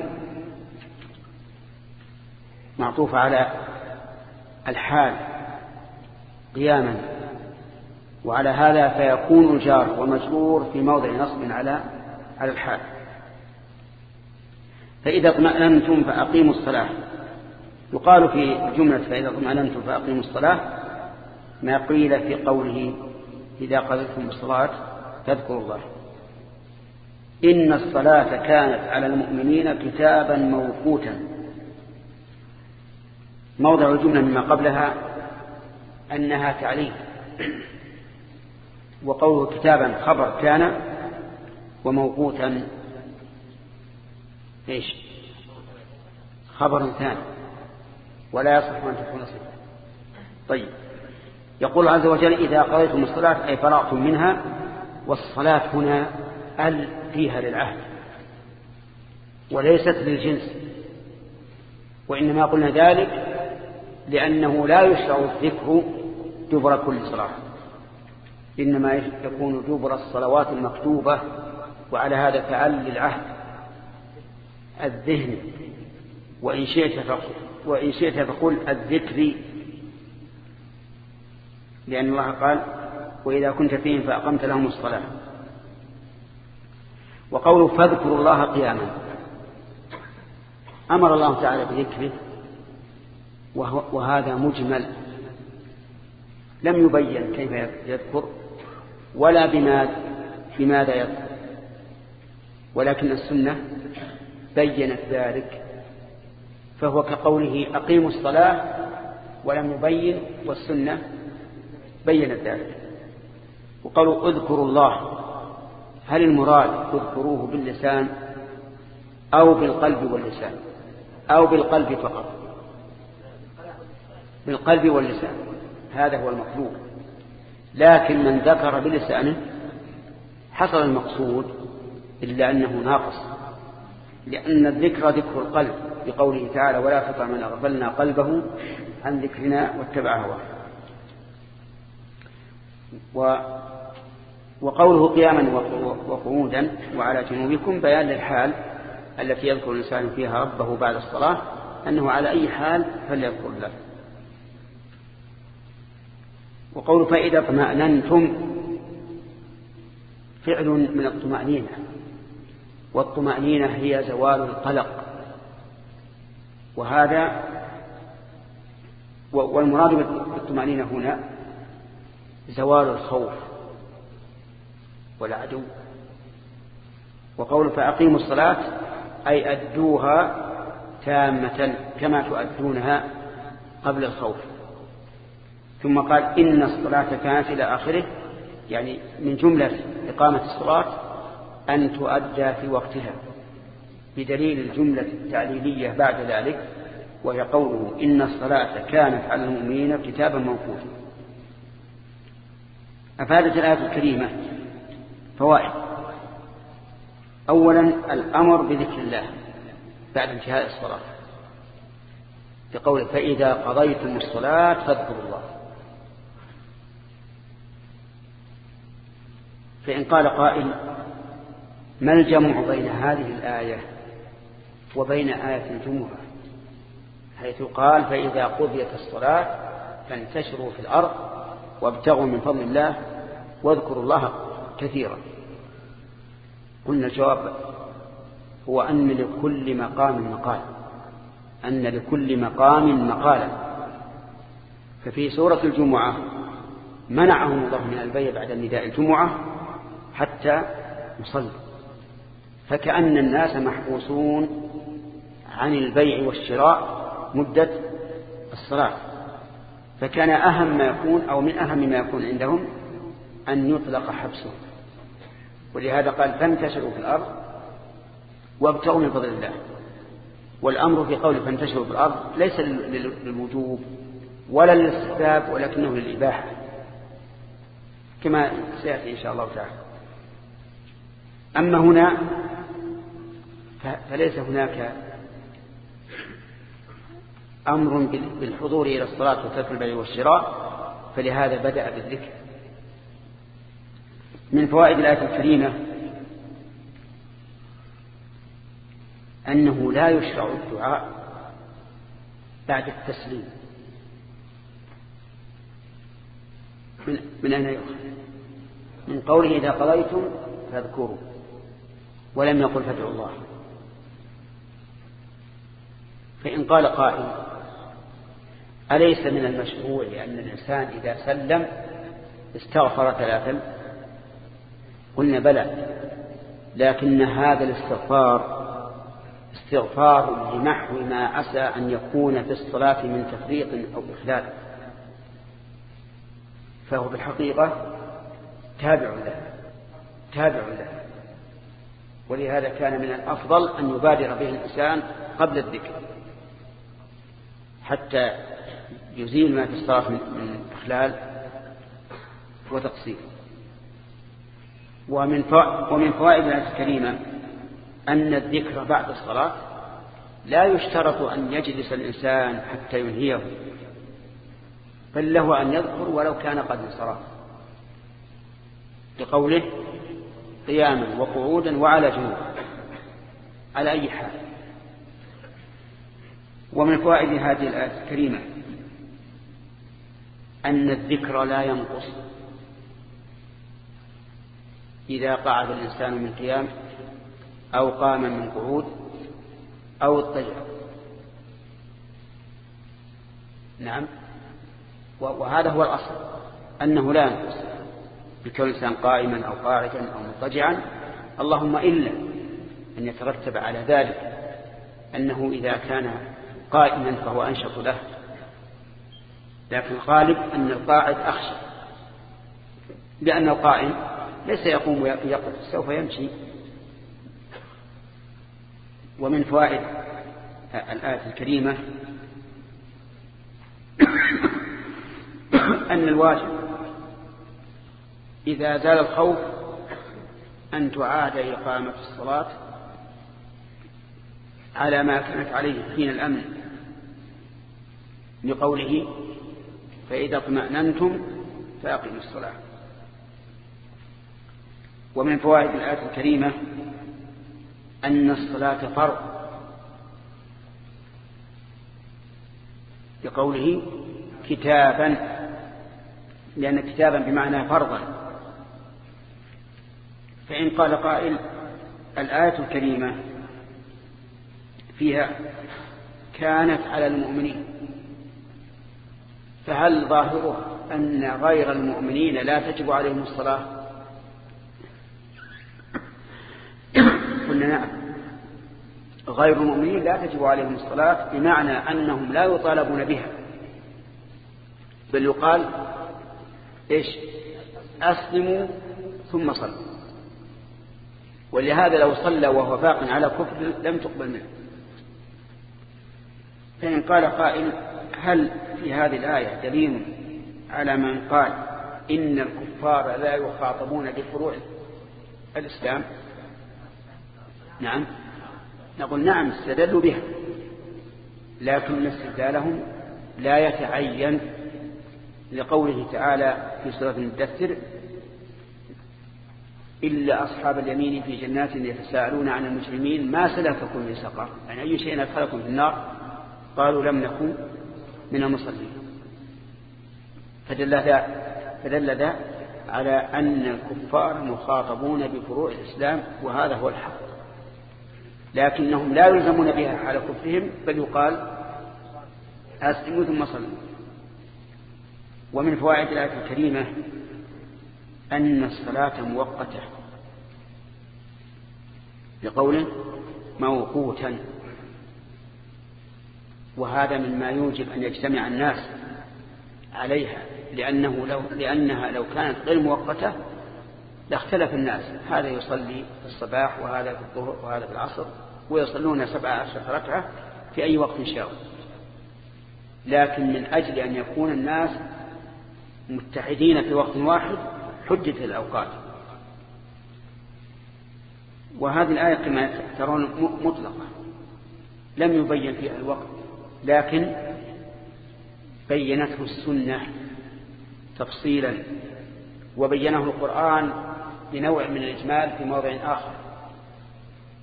معطوف على الحال قياما. وعلى هذا فيكون الجار ومجرور في موضع نصب على على الحال. فإذا اطمأننتم فأقيموا الصلاة. يقال في جملة فإذا اطمأننتم فأقيموا الصلاة ما قيل في قوله إذا قضيتم الصلاة فاذكروا الله. إن الصلاة كانت على المؤمنين كتابا موقوتا. موضع الجملة مما قبلها أنها تعليم وقوله كتابا خبر كان وموقوتا إيش؟ خبر ثاني. ولا يصح أن تكون صفة طيب. يقول عز وجل إذا قضيتم الصلاة أي فرغتم منها والصلاة هنا ال فيها للعهد وليست للجنس وإنما قلنا ذلك لأنه لا يشرع الذكر دبر كل صلاة إنما يكون دبر الصلوات المكتوبة وعلى هذا فعل للعهد الذهن وإن شئت فقل وإن شئت فقل الذكر لأن الله قال وإذا كنت فيهم فأقمت لهم الصلاة. وقوله فاذكروا الله قياما. أمر الله تعالى بذكره وهذا مجمل. لم يبين كيف يذكر ولا بماذا يذكر. ولكن السنة بينت ذلك. فهو كقوله أقيموا الصلاة ولم يبين والسنة بينت ذلك. وقالوا اذكروا الله. هل المراد اذكروه باللسان أو بالقلب واللسان؟ أو بالقلب فقط. بالقلب واللسان. هذا هو المطلوب. لكن من ذكر بلسانه حصل المقصود إلا أنه ناقص. لأن الذكر ذكر القلب بقوله تعالى ولا تطع من أغفلنا قلبه عن ذكرنا واتبع هواه. وقوله قياما وقعودا وعلى جنوبكم بيان للحال التي يذكر الإنسان فيها ربه بعد الصلاة أنه على أي حال فليذكر الله. وقول فإذا اطمأننتم فعل من الطمأنينة والطمأنينة هي زوال القلق. وهذا والمراد بالطمأنينة هنا زوال الخوف. والعدو وقول فأقيموا الصلاة أي أدوها تامة كما تؤدونها قبل الخوف. ثم قال إن الصلاة كانت إلى آخره يعني من جملة إقامة الصلاة أن تؤدى في وقتها. بدليل الجملة التعليلية بعد ذلك وهي قوله إن الصلاة كانت على المؤمنين كتابا موقوتا. أفادت الآية الكريمة فوائد أولا الأمر بذكر الله بعد انتهاء الصلاة. بقول فإذا قضيتم الصلاة فاذكروا الله. فإن قال قائل ما الجمع بين هذه الآية وبين آية الجمعة حيث قال فإذا قضيت الصلاة فانتشروا في الأرض وابتغوا من فضل الله واذكروا الله كثيرا قلنا الجواب هو أن لكل مقام مقال. أن لكل مقام مقالا. ففي سورة الجمعة منعهم الله من البيع بعد النداء الجمعة حتى يصلي. فكأن الناس محبوسون عن البيع والشراء مدة الصلاة. فكان أهم ما يكون أو من أهم ما يكون عندهم أن يطلق حبسه. ولهذا قال فانتشروا في الأرض وابتغوا من فضل الله. والأمر في قول فانتشروا في الأرض ليس للوجوب ولا للاستحباب ولكنه للإباحة. كما سيأتي إن شاء الله تعالى. أما هنا فليس هناك أمر بالحضور إلى الصلاة وترك البيع والشراء فلهذا بدأ بالذكر. من فوائد الآية الكريمة أنه لا يشرع الدعاء بعد التسليم. من, من أين يؤخذ؟ من قوله إذا قضيتم فاذكروا ولم يقل فادعوا الله. فإن قال قائل أليس من المشروع أن الإنسان إذا سلم استغفر ثلاثا؟ قلنا بلى. لكن هذا الاستغفار استغفار لمحو ما عسى أن يكون في الصلاة من تفريط أو إخلال فهو بالحقيقة تابع له تابع له. ولهذا كان من الأفضل أن يبادر به الإنسان قبل الذكر. حتى يزيل ما في الصلاة من إخلال وتقصير. ومن ومن فوائد الآية الكريمة أن الذكر بعد الصلاة لا يشترط أن يجلس الإنسان حتى ينهيه بل له أن يذكر ولو كان قد انصرف لقوله قياما وقعودا وعلى جنوب على أي حال؟ ومن فوائد هذه الآية الكريمة أن الذكر لا ينقص. إذا قعد الإنسان من قيام أو قام من قعود أو اضطجع. نعم. وهذا هو الأصل أنه لا ينقص. بكون الإنسان قائما أو قاعدا أو مضطجعا اللهم إلا أن يترتب على ذلك. أنه إذا كان قائما فهو أنشط له. لكن الغالب أن القاعد أخشى. لأن القائم ليس يقوم ويقف سوف يمشي. ومن فوائد الآية الكريمة أن الواجب إذا زال الخوف أن تعاد إقامة الصلاة على ما كانت عليه حين الأمن. لقوله فإذا اطمأننتم فأقيموا الصلاة. ومن فوائد الآية الكريمة أن الصلاة فرض. لقوله كتابا لأن كتابا بمعنى فرضا. فإن قال قائل الآية الكريمة فيها كانت على المؤمنين فهل ظاهره أن غير المؤمنين لا تجب عليهم الصلاة؟ قلنا نعم. غير المؤمنين لا تجب عليهم الصلاة بمعنى أنهم لا يطالبون بها. بل يقال إيش؟ أسلموا ثم صلوا. ولهذا لو صلى وهو باق على كفر لم تقبل منه. فإن قال قائل هل في هذه الآية دليل على من قال إن الكفار لا يخاطبون بفروع الإسلام؟ نعم. نقول نعم استدلوا بها. لكن استدلالهم لا يتعين لقوله تعالى في سورة المدثر إلا أصحاب اليمين في جنات يتساءلون عن المجرمين ما سلككم في سقر؟ يعني أي شيء أدخلكم في النار؟ قالوا لم نكن من المصلين. فدل ذا فدل ذا على أن الكفار مخاطبون بفروع الإسلام وهذا هو الحق. لكنهم لا يلزمون بها حال كفرهم بل يقال أسلموا ثم صلوا. ومن فوائد الآية الكريمة أن الصلاة مؤقتة. بقوله موقوتا. وهذا مما يوجب أن يجتمع الناس عليها لأنه لو لأنها لو كانت غير مؤقتة لاختلف الناس. هذا يصلي في الصباح وهذا في الظهر وهذا في العصر. ويصلون سبع عشر ركعة في أي وقت شاءوا لكن من أجل أن يكون الناس متحدين في وقت واحد حجت الأوقات. وهذه الآية كما ترون مطلقة. لم يبين فيها الوقت لكن بينته السنة تفصيلا وبينه القرآن بنوع من الإجمال في موضع آخر.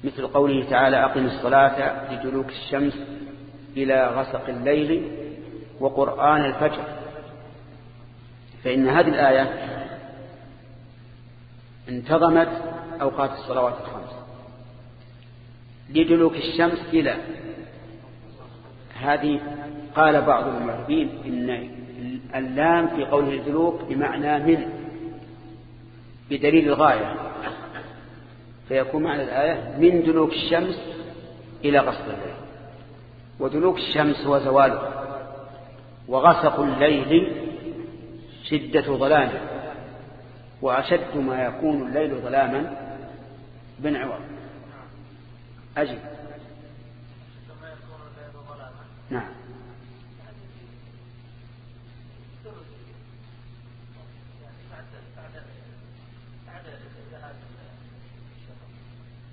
مثل قوله تعالى أقم الصلاة لدلوك الشمس إلى غسق الليل وقرآن الفجر. فإن هذه الآية انتظمت أوقات الصلوات الخمس. لدلوك الشمس إلى هذه قال بعض المعربين إن اللام في قوله الدلوك بمعنى من بدليل الغاية. فيكون معنى الآية من دلوك الشمس إلى غسق الليل. ودلوك الشمس هو زوالها وغسق الليل شدة ظلامه وأشد ما يكون الليل ظلاما بن عوض أجل. نعم.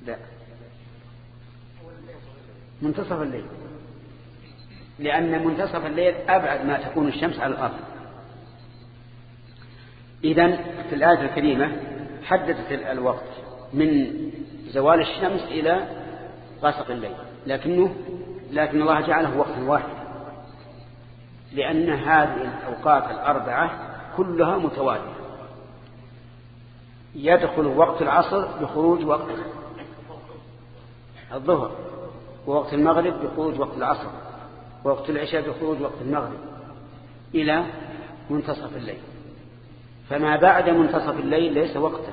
لا. منتصف الليل. لأن منتصف الليل أبعد ما تكون الشمس على الأرض. إذن في الآية الكريمة حددت الوقت من زوال الشمس إلى غسق الليل. لكنه لكن الله جعله وقتا واحدا. لأن هذه الأوقات الأربعة كلها متوالية يدخل وقت العصر بخروج وقت الظهر ووقت المغرب بخروج وقت العصر ووقت العشاء بخروج وقت المغرب إلى منتصف الليل. فما بعد منتصف الليل ليس وقتا.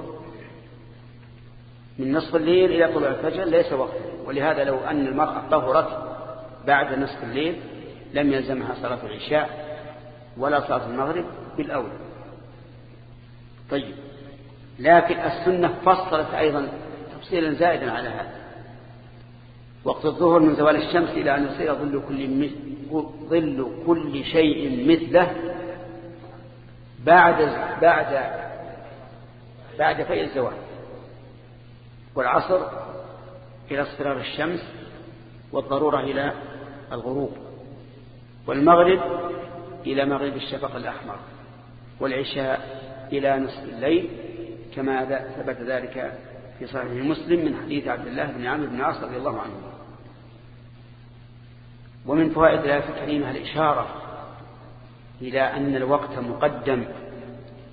من نصف الليل إلى طلوع الفجر ليس وقتا. ولهذا لو أن المرأة طهرت بعد نصف الليل لم يلزمها صلاة العشاء ولا صلاة المغرب بالأول. طيب. لكن السنة فصلت أيضا تفصيلا زائدا على هذا. وقت الظهر من زوال الشمس إلى أن يصير ظل كل ظل كل شيء مثله بعد بعد بعد فيء الزوال. والعصر إلى اصفرار الشمس والضرورة إلى الغروب. والمغرب إلى مغرب الشفق الأحمر. والعشاء إلى نصف الليل كما ثبت ذلك في صحيح مسلم من حديث عبد الله بن عمرو بن عاص رضي الله عنه. ومن فوائد الآية الكريمة الإشارة إلى أن الوقت مقدم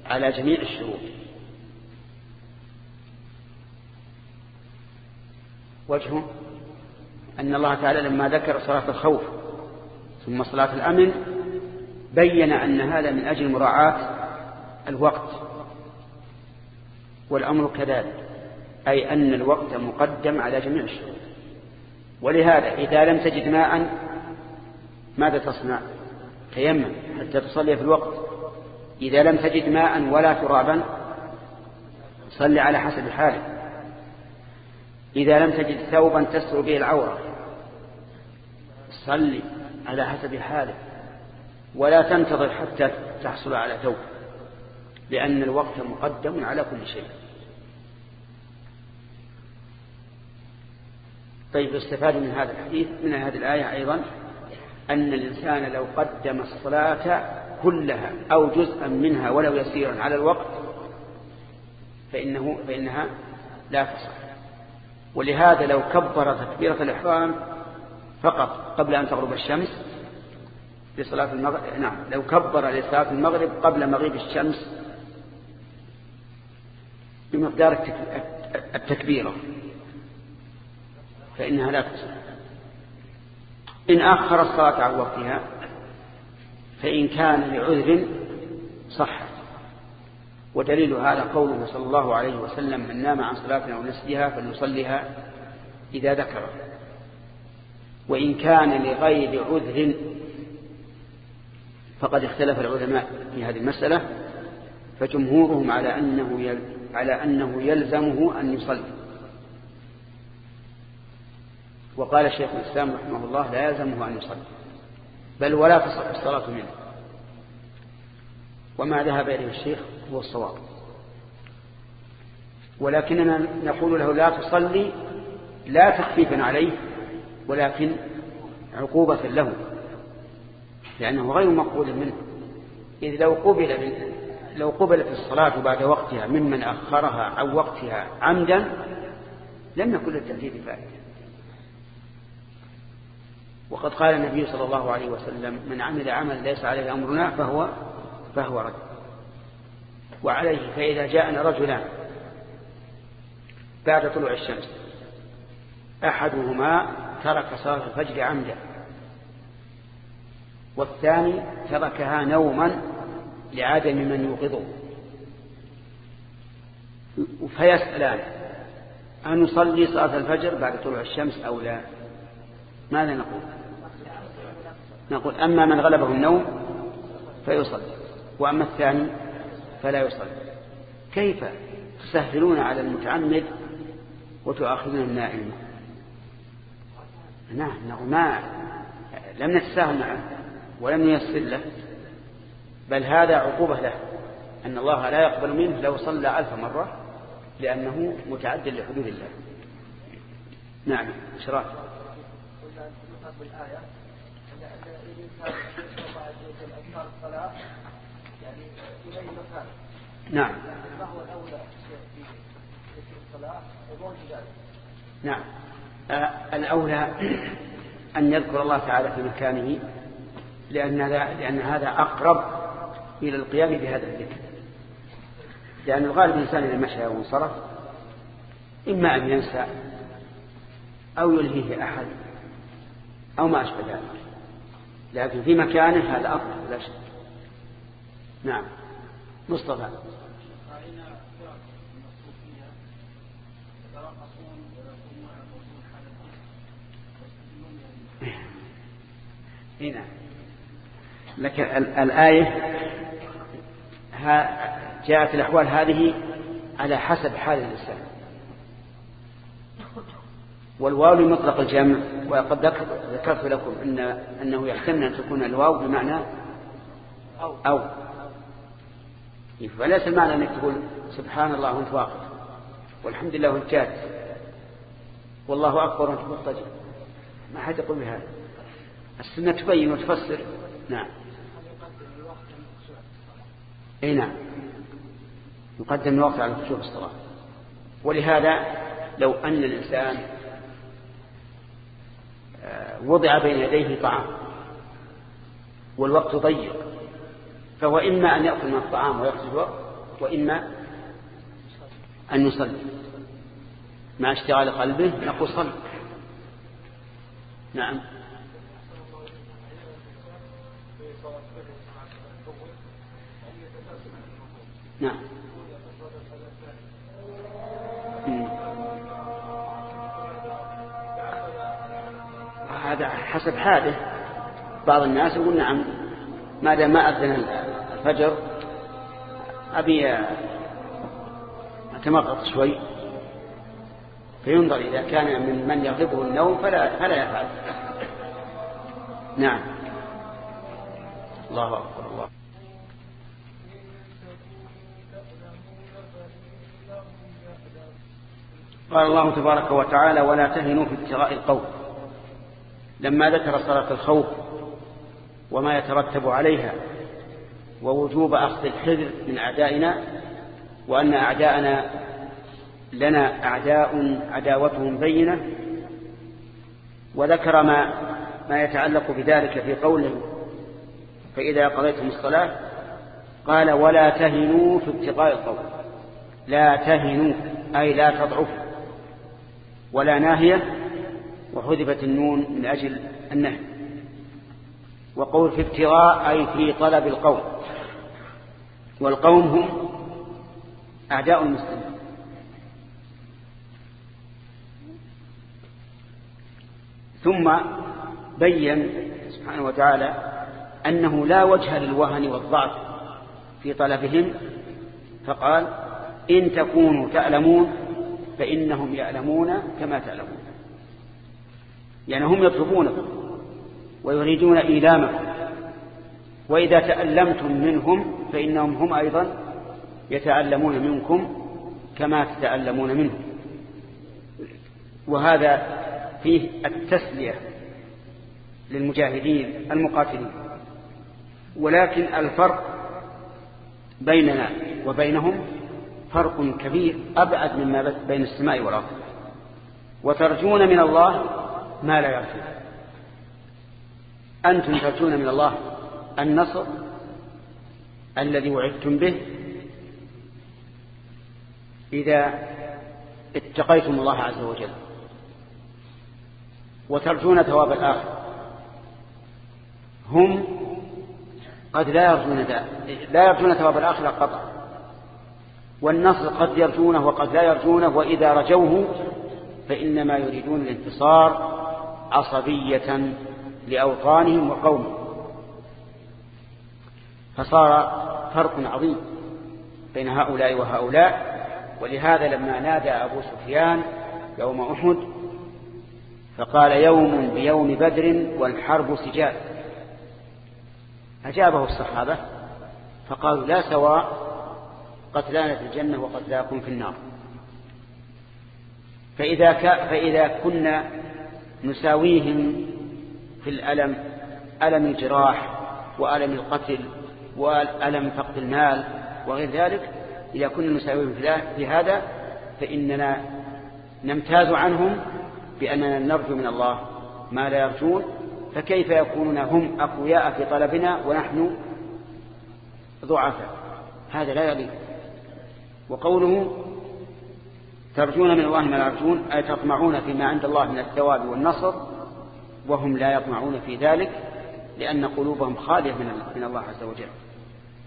على جميع الشروط. وجهه أن الله تعالى لما ذكر صلاة الخوف ثم صلاة الأمن بين أن هذا من أجل مراعاة الوقت والأمر كذلك أي أن الوقت مقدم على جميع الشروط. ولهذا إذا لم تجد ماء ماذا تصنع؟ تيمم حتى تصلي في الوقت. إذا لم تجد ماء ولا ترابا صل على حسب حالك. إذا لم تجد ثوبا تستر به العورة. صل على حسب حالك. ولا تنتظر حتى تحصل على ثوب لأن الوقت مقدم على كل شيء. طيب استفاد من هذا الحديث من هذه الآية أيضا؟ أن الإنسان لو قدم الصلاة كلها أو جزءا منها ولو يسيرا على الوقت فإنه فإنها لا تصح. ولهذا لو كبر تكبيرة الإحرام فقط قبل أن تغرب الشمس لصلاة المغرب نعم لو كبر لصلاة المغرب قبل مغيب الشمس بمقدار التكبيرة فإنها لا تصح. إن أخر الصلاة عن وقتها فإن كان لعذر صحت ودليل هذا قوله صلى الله عليه وسلم من نام عن صلاة أو فليصليها إذا ذكر. وإن كان لغير عذر فقد اختلف العلماء في هذه المسألة فجمهورهم على أنه على أنه يلزمه أن يصلي. وقال شيخ الإسلام رحمه الله لا يلزمه أن يصلي بل ولا تصح الصلاة منه. وما ذهب إليه الشيخ هو الصواب. ولكننا نقول له لا تصلي لا تخفيفا عليه ولكن عقوبة له لأنه غير مقبول منه. إذ لو قبل من لو قبلت الصلاة بعد وقتها ممن أخرها عن وقتها عمدا لم يكن للتأثير فائدة. وقد قال النبي صلى الله عليه وسلم من عمل عمل ليس عليه أمرنا فهو فهو رد. وعليه فإذا جاءنا رجلان بعد طلوع الشمس أحدهما ترك صلاة الفجر عمدا والثاني تركها نوما لعدم من يوقظه. فيسألان أن نصلي صلاة الفجر بعد طلوع الشمس أو لا؟ ماذا نقول؟ نقول أما من غلبه النوم فيصلي وأما الثاني فلا يصلي. كيف تسهلون على المتعمد وتؤاخذون النائم؟ نعم ما لم نتساهل معه ولم نيسر له بل هذا عقوبة له أن الله لا يقبل منه لو صلى ألف مرة لأنه متعد لحدود الله. نعم شراك الآية يعني إليه مكان نعم. نعم. آه الأولى أن يذكر الله تعالى في مكانه لأن, لأن هذا أقرب إلى القيام بهذا الذكر. لأن الغالب الإنسان إذا مشى وانصرف إما أن ينسى أو يلهيه أحد أو ما أشبه ذلك. لكن في مكانه هذا أفضل لا شك. نعم. مصطفى. هنا. لكن الآية جاءت الأحوال هذه على حسب حال الإنسان. والواو لمطلق الجمع. وقد ذكرت لكم إن أنه يحتمل أن تكون الواو بمعنى أو, أو. فليس المعنى أنك تقول سبحان الله وأنت واقف. والحمد لله وأنت جالس والله أكبر وأنت مضطجع. ما حد يقول بهذا. السنة تبين وتفسر. نعم. إي نعم. يقدم الوقت على خشوع الصلاة. ولهذا لو أن الإنسان وضع بين يديه طعام والوقت ضيق فهو إما أن يأكل من الطعام ويقضي الوقت وإما أن يصلي. مع اشتغال قلبه نقول صل نعم. نعم. هذا حسب حاله. بعض الناس يقول نعم ما دام ما أذن الفجر أبي أتمغط شوي. فينظر إذا كان من من يغلبه النوم فلا, فلا يفعل. نعم. الله أكبر الله. قال الله تبارك وتعالى ولا تهنوا في ابتغاء القوم لما ذكر صلاة الخوف وما يترتب عليها ووجوب أخذ الحذر من أعدائنا وأن أعداءنا لنا أعداء عداوتهم بينة وذكر ما ما يتعلق بذلك في قوله فإذا قضيتم الصلاة قال ولا تهنوا في ابتغاء القوم لا تهنوا أي لا تضعفوا. ولا ناهية وحذفت النون من أجل النهي. وقول في ابتغاء أي في طلب القوم. والقوم هم أعداء المسلمين. ثم بين سبحانه وتعالى أنه لا وجه للوهن والضعف في طلبهم فقال إن تكونوا تعلمون فإنهم يعلمون كما تعلمون. يعني هم يطلبونكم ويريدون إيلامكم وإذا تألمتم منهم فإنهم هم أيضا يتألمون منكم كما تتألمون منهم. وهذا فيه التسلية للمجاهدين المقاتلين. ولكن الفرق بيننا وبينهم فرق كبير أبعد مما بين السماء والأرض. وترجون من الله ما لا يرجون أنتم ترجون من الله النصر الذي وعدتم به إذا اتقيتم الله عز وجل وترجون ثواب الآخر هم قد لا يرجون لا يرجون ثواب الآخرة قطع والنصر قد يرجونه وقد لا يرجونه وإذا رجوه فإنما يريدون الانتصار عصبية لأوطانهم وقومهم. فصار فرق عظيم بين هؤلاء وهؤلاء ولهذا لما نادى أبو سفيان يوم أحد فقال يوم بيوم بدر والحرب سجال. أجابه الصحابة فقالوا لا سواء قتلانا في الجنة وقتلاكم في النار. فإذا, فإذا كنا نساويهم في الألم ألم الجراح وألم القتل وألم فقد المال وغير ذلك. إذا كنا نساويهم في هذا فإننا نمتاز عنهم بأننا نرجو من الله ما لا يرجون. فكيف يكونون هم أقوياء في طلبنا ونحن ضعفاء؟ هذا لا يليق. وقوله ترجون من الله ما لا يرجون أي تطمعون فيما عند الله من الثواب والنصر وهم لا يطمعون في ذلك لأن قلوبهم خالية من الله عز وجل.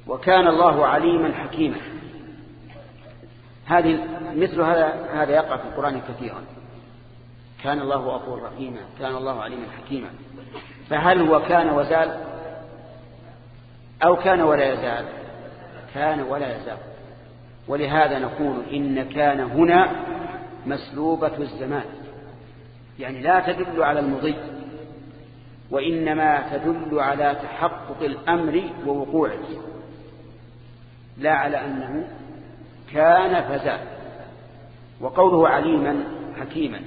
وكان الله عليما حكيما. هذه مثل هذا هذا يقع في القرآن كثيرا. كان الله غفورا رحيما كان الله عليما حكيما. فهل هو كان وزال؟ أو كان ولا يزال؟ كان ولا يزال. ولهذا نقول إن كان هنا مسلوبة الزمان. يعني لا تدل على المضي وإنما تدل على تحقق الأمر ووقوعه لا على أنه كان فزال وقوله عليما حكيما.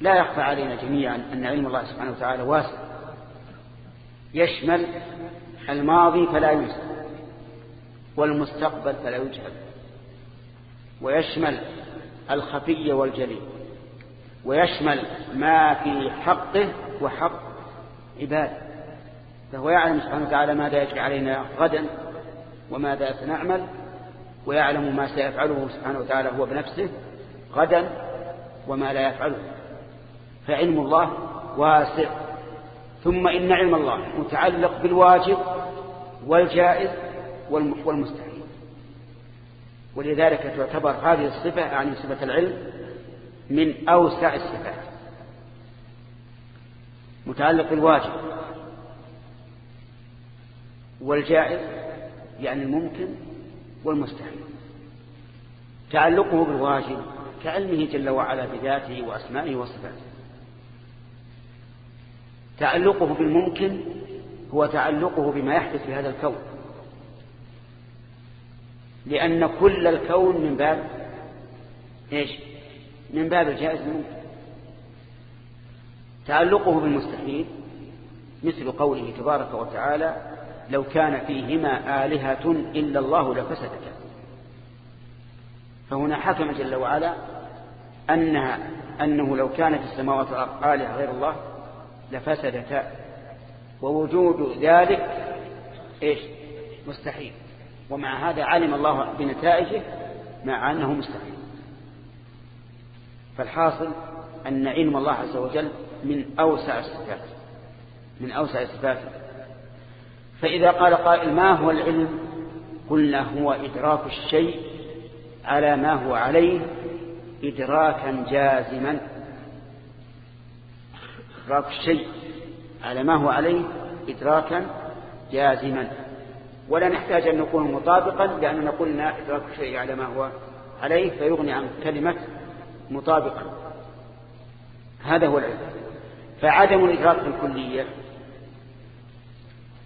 لا يخفى علينا جميعا أن علم الله سبحانه وتعالى واسع يشمل الماضي فلا ينسى. والمستقبل فلا يجهل. ويشمل الخفي والجلي ويشمل ما في حقه وحق عباده. فهو يعلم سبحانه وتعالى ماذا يجري علينا غدا وماذا سنعمل ويعلم ما سيفعله سبحانه وتعالى هو بنفسه غدا وما لا يفعله. فعلم الله واسع. ثم إن علم الله متعلق بالواجب والجائز والمستحيل. ولذلك تعتبر هذه الصفة يعني صفة العلم من أوسع الصفات. متعلق بالواجب. والجائز يعني الممكن والمستحيل. تعلقه بالواجب كعلمه جل وعلا بذاته وأسمائه وصفاته. تعلقه بالممكن هو تعلقه بما يحدث في هذا الكون. لأن كل الكون من باب إيش؟ من باب الجائز الممكن تعلقه بالمستحيل مثل قوله تبارك وتعالى لو كان فيهما آلهة إلا الله لفسدتا. فهنا حكم جل وعلا أنها أنه لو كانت السماوات والأرض آلهة غير الله لفسدتا ووجود ذلك إيش؟ مستحيل. ومع هذا علم الله بنتائجه مع أنه مستحيل. فالحاصل أن علم الله عز وجل من أوسع الصفات من أوسع الصفات فإذا قال قائل ما هو العلم؟ قلنا هو إدراك الشيء على ما هو عليه إدراكا جازما. إدراك الشيء على ما هو عليه إدراكا جازما. ولا نحتاج أن نكون مطابقا لأننا قلنا إدراك الشيء على ما هو عليه فيغني عن كلمة مطابقا. هذا هو العلم. فعدم الإدراك بالكلية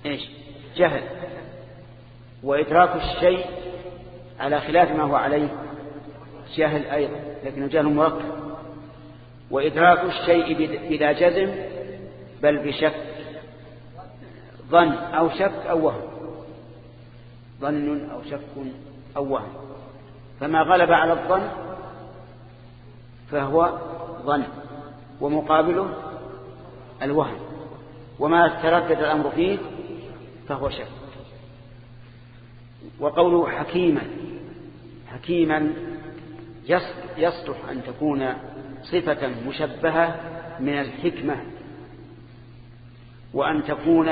إيش؟ جهل. وإدراك الشيء على خلاف ما هو عليه جهل أيضا لكنه جهل مركب. وإدراك الشيء بلا جزم بل بشك. ظن أو شك أو وهم. ظن أو شك أو وهم. فما غلب على الظن فهو ظن ومقابله الوهم. وما تردد الأمر فيه فهو شك. وقوله حكيما حكيما يصلح أن تكون صفة مشبهة من الحكمة وأن تكون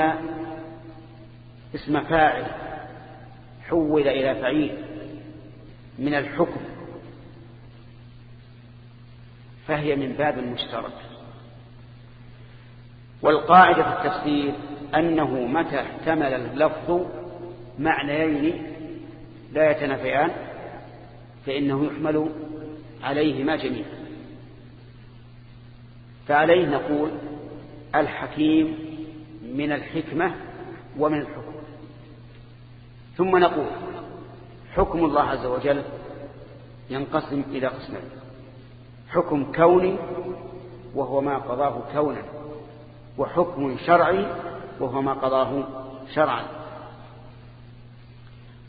اسم فاعل حول إلى فعيل من الحكم فهي من باب المشترك والقاعدة في التفسير أنه متى احتمل اللفظ معنيين لا يتنافيان فإنه يحمل عليهما جميعا. فعليه نقول الحكيم من الحكمة ومن الحكم. ثم نقول حكم الله عز وجل ينقسم إلى قسمين. حكم كوني وهو ما قضاه كونا وحكم شرعي وهو ما قضاه شرعا.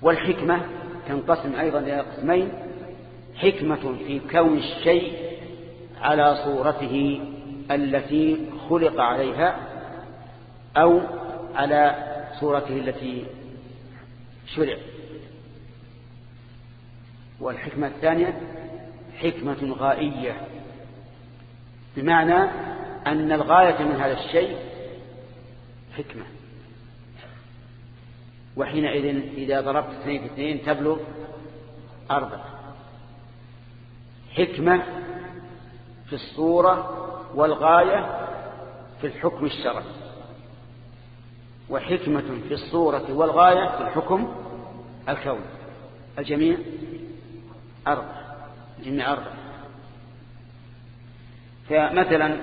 والحكمة تنقسم أيضا إلى قسمين حكمة في كون الشيء على صورته التي خلق عليها أو على صورته التي شرع. والحكمة الثانية حكمة غائية بمعنى أن الغاية من هذا الشيء حكمة. وحينئذ إذا ضربت اثنين في اثنين تبلغ أربعة. حكمة في الصورة والغاية في الحكم الشرعي. وحكمة في الصورة والغاية في الحكم الكوني الجميع أربعة الجميع أربعة فمثلا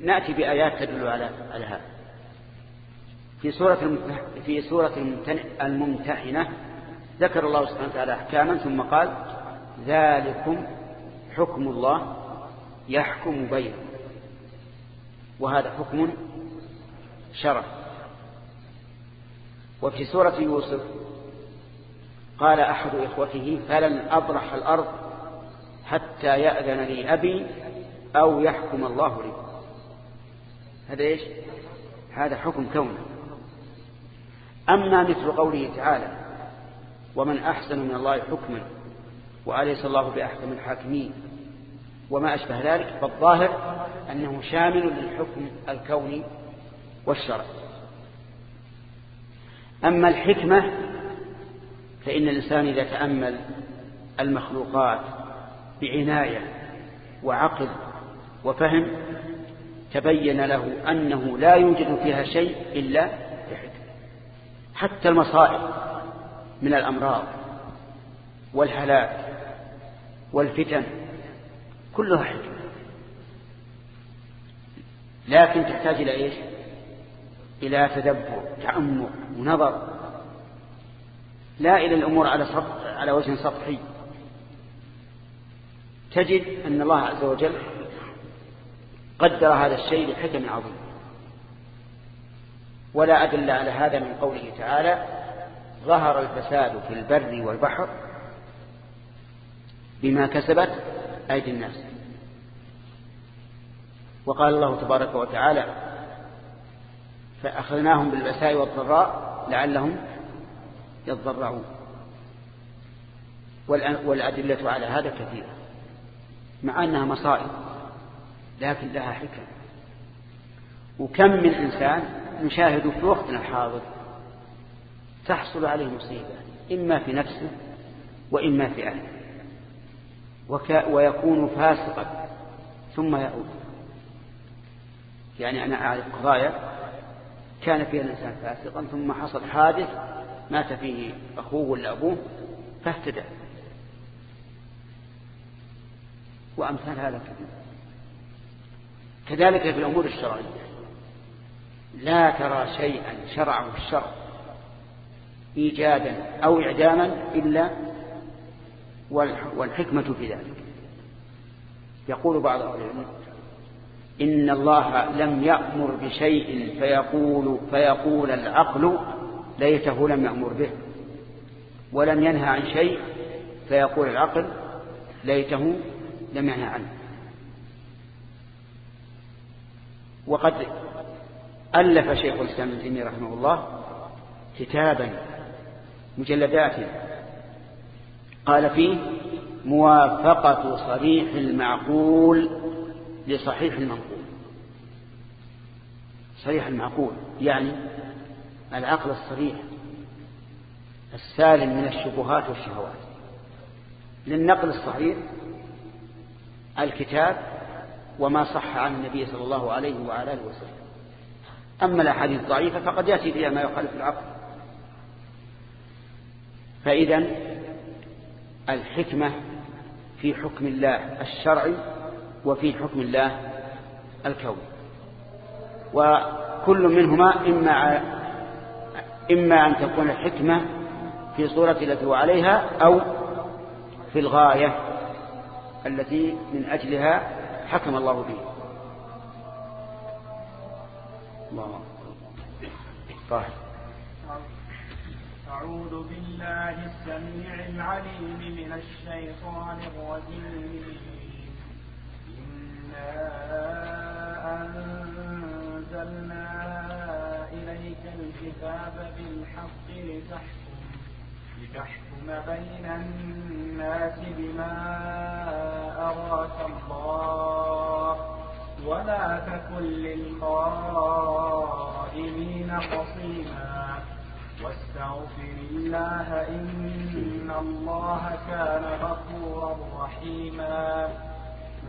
نأتي بآيات تدل على على هذا. في سورة في سورة الممتحنة ذكر الله سبحانه وتعالى أحكاما ثم قال ذلكم حكم الله يحكم بينهم وهذا حكم شرع وفي سورة يوسف قال أحد إخوته فلن أبرح الأرض حتى يأذن لي أبي أو يحكم الله لي. هذا إيش؟ هذا حكم كونه. أما مثل قوله تعالى ومن أحسن من الله حكما وأليس الله بأحكم الحاكمين وما أشبه ذلك فالظاهر أنه شامل للحكم الكوني والشرع. أما الحكمة فإن الإنسان إذا تأمل المخلوقات بعناية وعقل وفهم تبين له أنه لا يوجد فيها شيء إلا بحكمة حتى المصائب من الأمراض والهلاك والفتن كلها حكمة. لكن تحتاج إلى إيش؟ إلى تدبر تأمل ونظر. لا إلى الأمور على على وجه سطحي. تجد أن الله عز وجل قدر هذا الشيء لحكم عظيم. ولا أدل على هذا من قوله تعالى ظهر الفساد في البر والبحر بما كسبت أيدي الناس. وقال الله تبارك وتعالى فأخذناهم بالبساء والضراء لعلهم يضرعون والأدلة على هذا كثيرة مع أنها مصائب لكن لها حكم. وكم من إنسان نشاهد في وقتنا الحاضر تحصل عليه مصيبة إما في نفسه وإما في أهله ويكون فاسقا ثم يعود. يعني أنا أعرف قضايا كان فيها الإنسان فاسقا ثم حصل حادث مات فيه أخوه ولا أبوه فاهتدى. وأمثال هذا كثير. كذلك في الأمور الشرعية. لا ترى شيئا شرعه الشرع إيجادا أو إعداما إلا والحكمة في ذلك. يقول بعض أهل العلم إن الله لم يأمر بشيء فيقول, فيقول العقل ليته لم يأمر به. ولم ينهى عن شيء فيقول العقل ليته لم ينهى عنه. وقد ألف شيخ الإسلام ابن رحمه الله كتابا مجلدات قال فيه موافقة صريح المعقول لصحيح المنقول. صريح المعقول يعني العقل الصريح السالم من الشبهات والشهوات. للنقل الصحيح الكتاب وما صح عن النبي صلى الله عليه وعلى آله وسلم. أما الأحاديث الضعيفة فقد يأتي فيها ما يخالف العقل. فإذا الحكمة في حكم الله الشرعي وفي حكم الله الكوني وكل منهما إما إما أن تكون الحكمة في صورة التي هو عليها أو في الغاية التي من أجلها حكم الله به. الله أعوذ بالله السميع العليم من الشيطان الرجيم. أنزلنا إليك الكتاب بالحق لتحكم لتحكم بين الناس بما أراك الله ولا تكن للخائنين خصيما واستغفر الله إن الله كان غفورا رحيما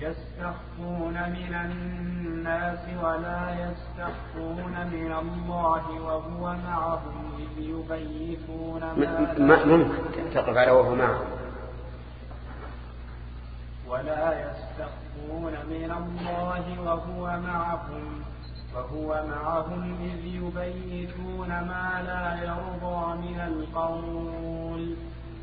يستخفون من الناس ولا يستخفون من الله وهو معهم إذ يبيتون ما ممكن تقف على وهو معهم. ولا يستخفون من الله وهو معهم وهو معهم إذ يبيتون ما لا يرضى من القول.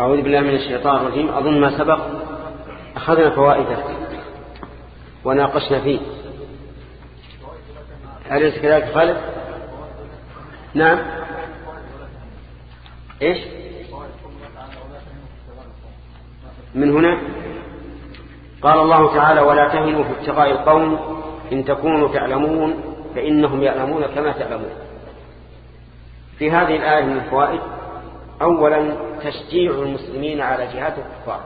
أعوذ بالله من الشيطان الرجيم. أظن ما سبق أخذنا فوائده وناقشنا فيه. أليس كذلك خالد؟ نعم. إيش؟ من هنا؟ قال الله تعالى ولا تهنوا في ابتغاء القوم إن تكونوا تعلمون فإنهم يعلمون كما تعلمون. في هذه الآية من الفوائد أولا تشجيع المسلمين على جهاد الكفار.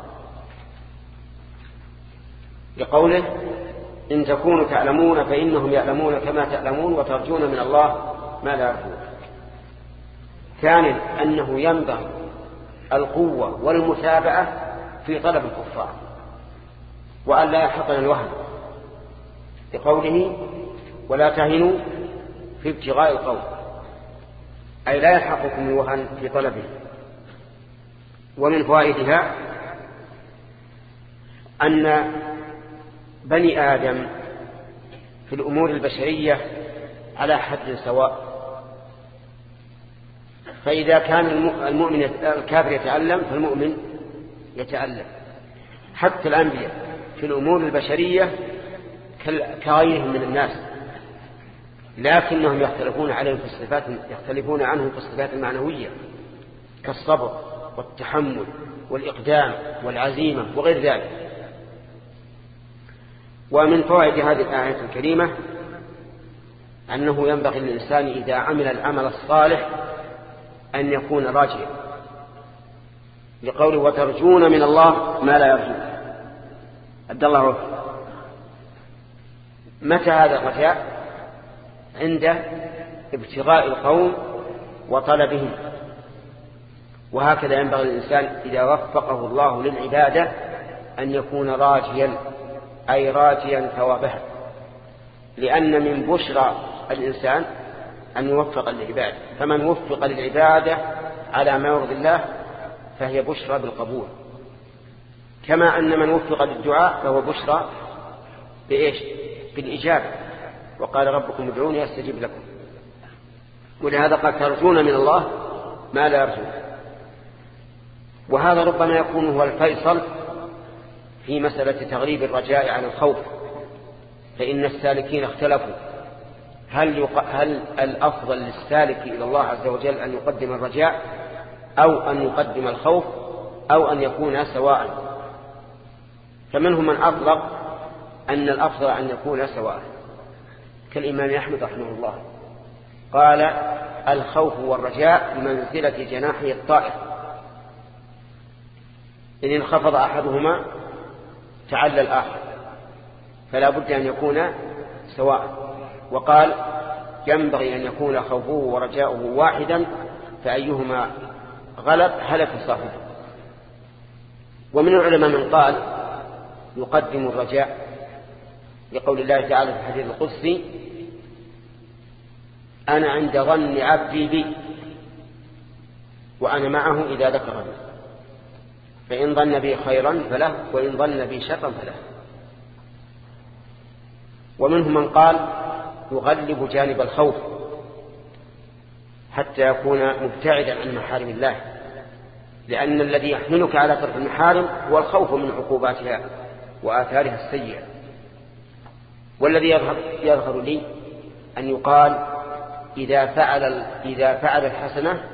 لقوله إن تكونوا تعلمون فإنهم يعلمون كما تعلمون وترجون من الله ما لا يرجون. ثانيا أنه ينبغي القوة والمتابعة في طلب الكفار وأن لا يحقن الوهن لقوله ولا تهنوا في ابتغاء القوم أي لا يلحقكم الوهن في طلبه. ومن فوائدها أن بني آدم في الأمور البشرية على حد سواء. فإذا كان المؤمن الكافر يتعلم فالمؤمن يتعلم حتى الأنبياء في الأمور البشرية كغيرهم من الناس. لكنهم يختلفون عليهم في الصفات يختلفون عنهم في الصفات المعنوية كالصبر والتحمل والإقدام والعزيمة وغير ذلك. ومن فوائد هذه الآية الكريمة أنه ينبغي للإنسان إذا عمل العمل الصالح أن يكون راجيا لقوله وترجون من الله ما لا يرجون عبد الله وفق متى هذا الرجاء؟ عند ابتغاء القوم وطلبهم. وهكذا ينبغي الإنسان إذا وفقه الله للعبادة أن يكون راجيا أي راجيا ثوابها. لأن من بشرى الإنسان أن يوفق للعبادة. فمن وفق للعبادة على ما يرضي الله فهي بشرى بالقبول. كما أن من وفق للدعاء فهو بشرى بإيش؟ بالإجابة. وقال ربكم ادعوني أستجيب لكم. ولهذا قد ترجون من الله ما لا يرجون. وهذا ربما يكون هو الفيصل في مسألة تغليب الرجاء على الخوف. فإن السالكين اختلفوا. هل, يق... هل الأفضل للسالك إلى الله عز وجل أن يقدم الرجاء أو أن يقدم الخوف أو أن يكون سواء؟ فمنهم من أطلق أن الأفضل أن يكون سواء. كالإمام أحمد رحمه الله. قال الخوف والرجاء بمنزلة جناحي الطائر. إن انخفض أحدهما تعلى الآخر فلا بد أن يكون سواء. وقال ينبغي أن يكون خوفه ورجاؤه واحدا فأيهما غلب هلك صاحبه. ومن العلماء من قال يقدم الرجاء لقول الله تعالى في الحديث القدسي أنا عند ظن عبدي بي وأنا معه إذا ذكرني. فإن ظن بي خيرا فله وإن ظن بي شرا فله. ومنهم من قال يغلب جانب الخوف حتى يكون مبتعدا عن محارم الله لأن الذي يحملك على ترك المحارم هو الخوف من عقوباتها وآثارها السيئة. والذي يظهر, يظهر لي أن يقال إذا فعل, إذا فعل الحسنة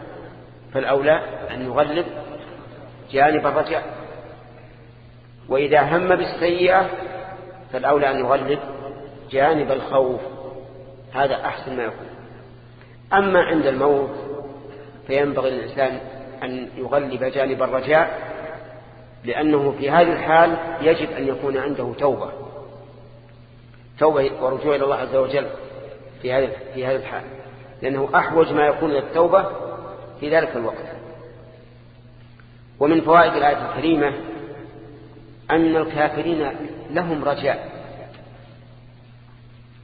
فالأولى أن يغلب جانب الرجاء وإذا هم بالسيئة فالأولى أن يغلب جانب الخوف. هذا أحسن ما يكون. أما عند الموت فينبغي للإنسان أن يغلب جانب الرجاء لأنه في هذه الحال يجب أن يكون عنده توبة. توبة ورجوع إلى الله عز وجل في هذه في هذه الحال. لأنه أحوج ما يكون للتوبة في ذلك الوقت. ومن فوائد الآية الكريمة أن الكافرين لهم رجاء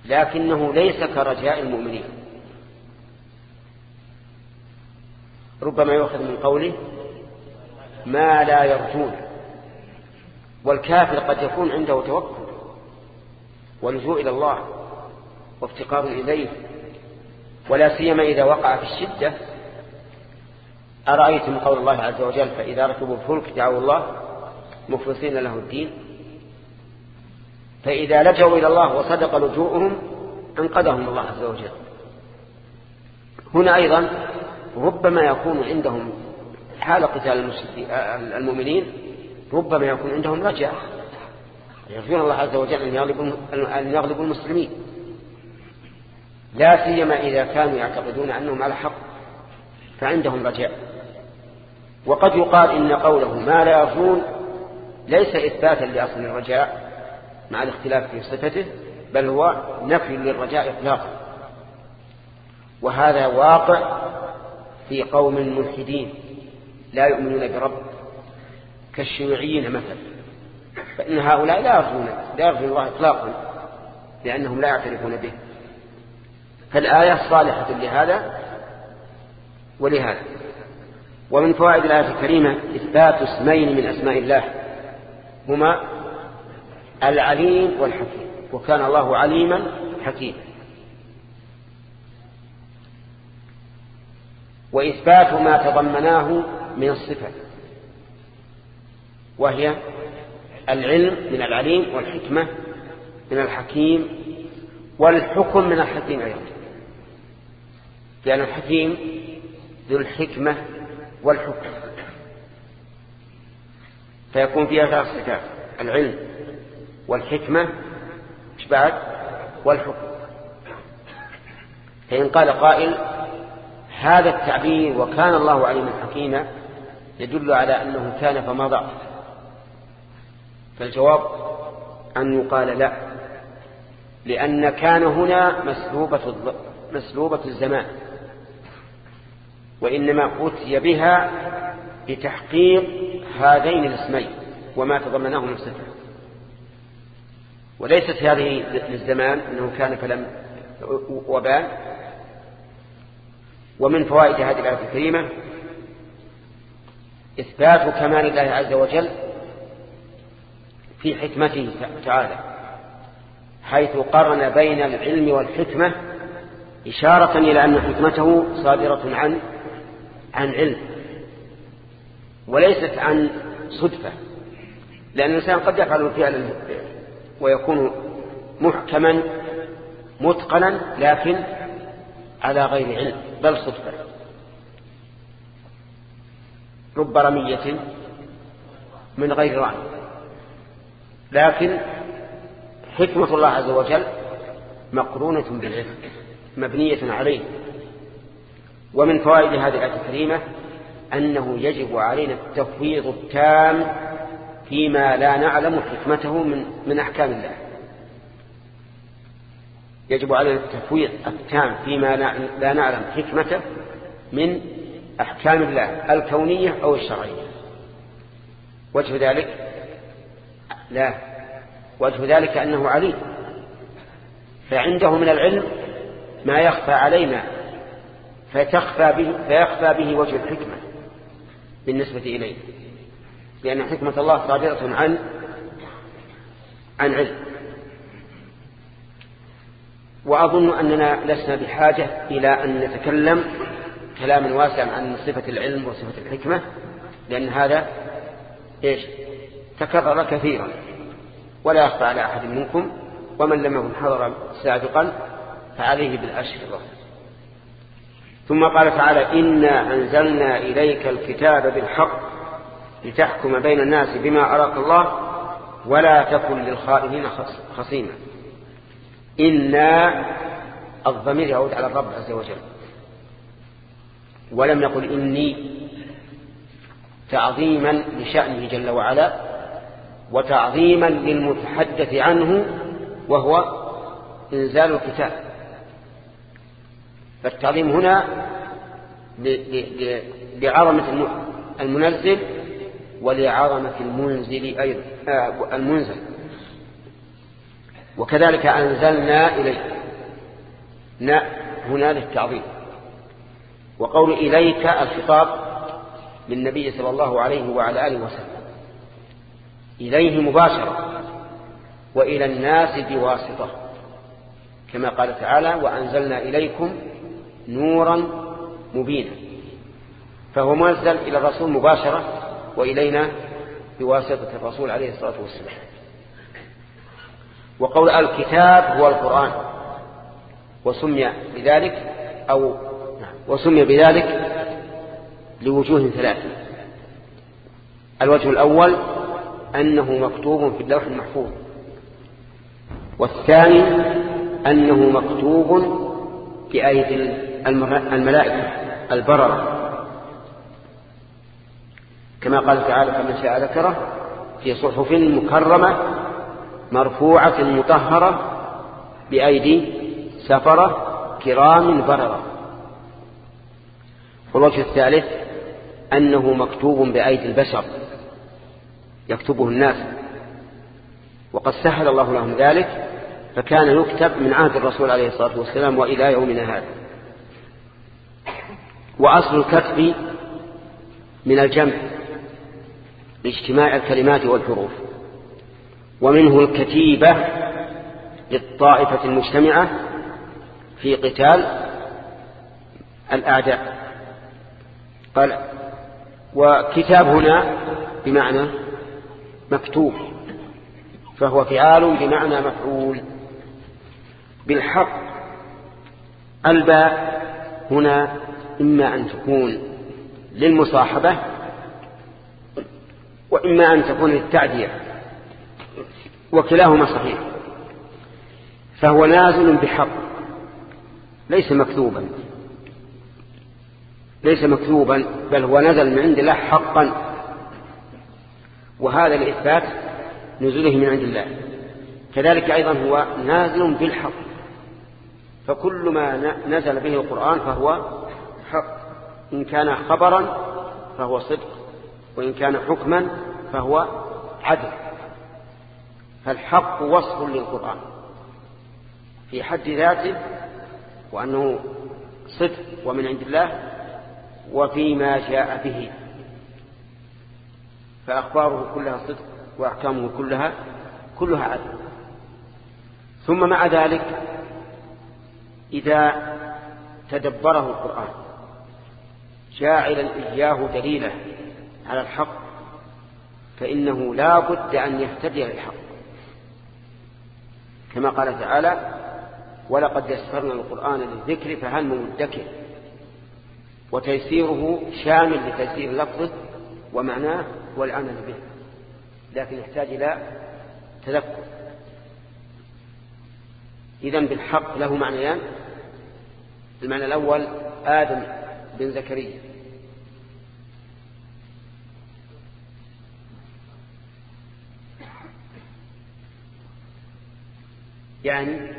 لكنه ليس كرجاء المؤمنين. ربما يؤخذ من قوله ما لا يرجون والكافر قد يكون عنده توكل ولجوء إلى الله وافتقار إليه ولا سيما إذا وقع في الشدة. أرأيتم قول الله عز وجل فإذا ركبوا الفلك دعوا الله مخلصين له الدين. فإذا لجوا إلى الله وصدق لجوءهم أنقذهم الله عز وجل. هنا أيضا ربما يكون عندهم حال قتال المؤمنين ربما يكون عندهم رجاء. يرجون الله عز وجل أن يغلبوا المسلمين. لا سيما إذا كانوا يعتقدون أنهم على حق فعندهم رجاء وقد يقال إن قوله ما لا يرجون ليس إثباتا لأصل الرجاء مع الاختلاف في صفته بل هو نفي للرجاء إطلاقا. وهذا واقع في قوم ملحدين لا يؤمنون برب كالشيوعيين مثلا. فإن هؤلاء لا يرجون لا يرجون الله إطلاقا لأنهم لا يعترفون به. فالآية صالحة لهذا ولهذا. ومن فوائد الآية الكريمة إثبات اسمين من أسماء الله هما العليم والحكيم وكان الله عليما حكيما. وإثبات ما تضمناه من الصفة وهي العلم من العليم والحكمة من الحكيم والحكم من الحكيم أيضا. لأن الحكيم ذو الحكمة والحكم. فيكون فيها ثلاث صفات العلم والحكمة بعد؟ والحكم. فإن قال قائل هذا التعبير وكان الله عليما حكيما يدل على أنه كان فما ضعف فالجواب أن يقال لا لأن كان هنا مسلوبة, مسلوبة الزمان. وإنما أتي بها لتحقيق هذين الاسمين وما تضمناه نفسه وليست هذه للزمان أنه كان فلم وبان ومن فوائد هذه الآية الكريمة إثبات كمال الله عز وجل في حكمته تعالى حيث قرن بين العلم والحكمة إشارة إلى أن حكمته صادرة عن عن علم وليست عن صدفة لأن الإنسان قد يفعل الفعل ويكون محكما متقنا لكن على غير علم بل صدفة. رب رمية من غير رعي لكن حكمة الله عز وجل مقرونة بالعلم مبنية عليه. ومن فوائد هذه الآية الكريمة أنه يجب علينا التفويض التام فيما لا نعلم حكمته من, من أحكام الله. يجب علينا التفويض التام فيما لا نعلم حكمته من أحكام الله الكونية أو الشرعية. وجه ذلك لا وجه ذلك أنه عليم. فعنده من العلم ما يخفى علينا فتخفى به فيخفى به وجه الحكمة بالنسبة إليه. لأن حكمة الله صادرة عن عن علم. وأظن أننا لسنا بحاجة إلى أن نتكلم كلاما واسعا عن صفة العلم وصفة الحكمة لأن هذا إيش؟ تكرر كثيرا. ولا يخفى على أحد منكم ومن لم يكن حضر سابقا فعليه بالأشهر ثم قال تعالى إنا أنزلنا إليك الكتاب بالحق لتحكم بين الناس بما أراك الله ولا تكن للخائنين خصيما. إنا الضمير يعود على الرب عز وجل. ولم يقل إني تعظيما لشأنه جل وعلا وتعظيما للمتحدث عنه وهو إنزال الكتاب. فالتعظيم هنا لعظمة المنزل ولعظمة المنزل أيضا آه، المنزل. وكذلك أنزلنا إليك. هنا للتعظيم وقول إليك الخطاب للنبي صلى الله عليه وعلى آله وسلم. إليه مباشرة وإلى الناس بواسطة كما قال تعالى وأنزلنا إليكم نورا مبينا. فهو منزل إلى الرسول مباشرة وإلينا بواسطة الرسول عليه الصلاة والسلام. وقول الكتاب هو القرآن. وسمي بذلك أو وسمي بذلك لوجوه ثلاثة الوجه الأول أنه مكتوب في اللوح المحفوظ. والثاني أنه مكتوب بأيدي الملائكة البررة. كما قال تعالى فمن شاء ذكره في صحف مكرمة مرفوعة مطهرة بأيدي سفرة كرام بررة. والوجه الثالث أنه مكتوب بأيدي البشر يكتبه الناس. وقد سهل الله لهم ذلك فكان يكتب من عهد الرسول عليه الصلاة والسلام وإلى يومنا هذا. وأصل الكتب من الجمع لاجتماع الكلمات والحروف ومنه الكتيبة للطائفة المجتمعة في قتال الأعداء. قال وكتاب هنا بمعنى مكتوب فهو فعال بمعنى مفعول. بالحق الباء هنا إما أن تكون للمصاحبة وإما أن تكون للتعدية وكلاهما صحيح فهو نازل بحق ليس مكذوبا ليس مكذوبا بل هو نزل من عند الله حقا وهذا لإثبات نزوله من عند الله كذلك أيضا هو نازل بالحق فكل ما نزل به القرآن فهو حق. إن كان خبرا فهو صدق وإن كان حكما فهو عدل. فالحق وصف للقرآن في حد ذاته وأنه صدق ومن عند الله وفيما جاء به. فأخباره كلها صدق وأحكامه كلها كلها عدل. ثم مع ذلك إذا تدبره القرآن جاعلا إياه دليلا على الحق فإنه لا بد أن يهتدي للحق. كما قال تعالى ولقد يسرنا القرآن للذكر فهل من مدكر؟ وتيسيره شامل لتيسير لفظه ومعناه والعمل به لكن يحتاج إلى تذكر. إذا بالحق له معنيان. المعنى الأول آدم. بن زكريا. يعني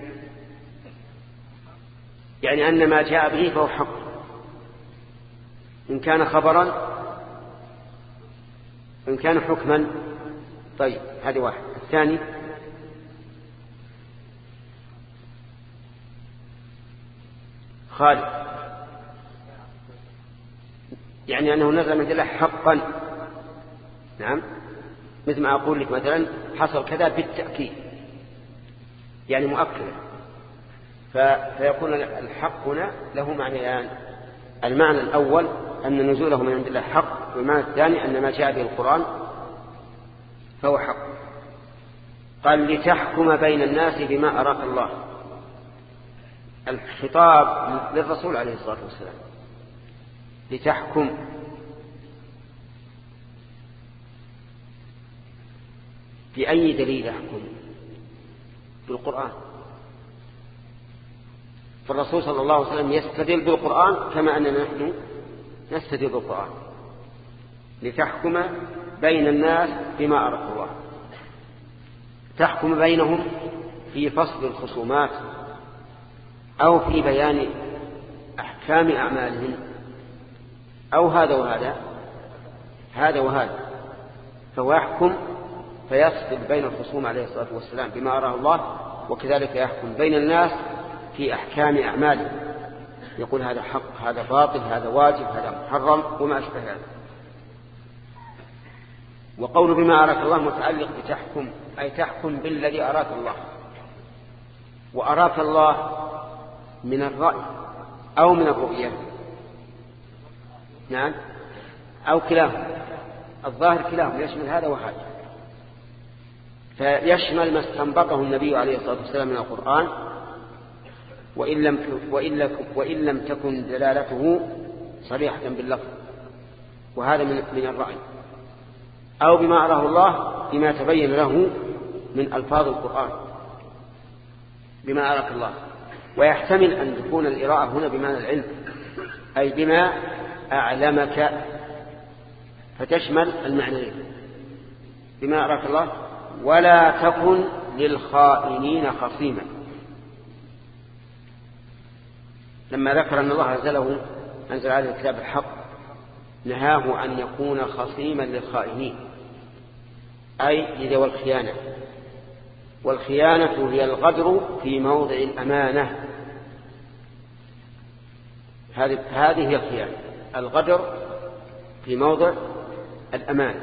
يعني أن ما جاء به فهو حق. إن كان خبرا إن كان حكما طيب هذه واحد. الثاني خالد. يعني أنه نزل من الله حقا. نعم. مثل ما أقول لك مثلا حصل كذا بالتأكيد. يعني مؤكدا. فيكون الحق هنا له معنيان. المعنى الأول أن نزوله من عند الله حق والمعنى الثاني أن ما جاء به القرآن فهو حق. قال لتحكم بين الناس بما أراك الله. الخطاب للرسول عليه الصلاة والسلام. لتحكم. بأي دليل يحكم بالقرآن. فالرسول صلى الله عليه وسلم يستدل بالقرآن كما أننا نحن نستدل بالقرآن. لتحكم بين الناس بما أرق الله. تحكم بينهم في فصل الخصومات أو في بيان أحكام أعمالهم. أو هذا وهذا هذا وهذا فهو يحكم فيفصل بين الخصوم عليه الصلاة والسلام بما أراه الله وكذلك يحكم بين الناس في أحكام أعماله. يقول هذا حق هذا باطل هذا واجب هذا محرم وما أشبه هذا وقول بما أراك الله متعلق بتحكم أي تحكم بالذي أراك الله. وأراك الله من الرأي أو من الرؤية. نعم. أو كلاهما. الظاهر كلاهما يشمل هذا وهذا. فيشمل ما استنبطه النبي عليه الصلاة والسلام من القرآن وإن لم, وإن, وإن لم تكن دلالته صريحة باللفظ. وهذا من, من الرأي. أو بما أراه الله بما تبين له من ألفاظ القرآن. بما أراك الله. ويحتمل أن تكون الإراءة هنا بمعنى العلم. أي بما أعلمك فتشمل المعنيين. بما أراك الله ولا تكن للخائنين خصيما. لما ذكر أن الله أنزله أنزل عليه الكتاب الحق نهاه أن يكون خصيما للخائنين. أي لذوي الخيانة. والخيانة هي الغدر في موضع الأمانة. هذه هذه هي الخيانة. الغدر في موضع الأمانة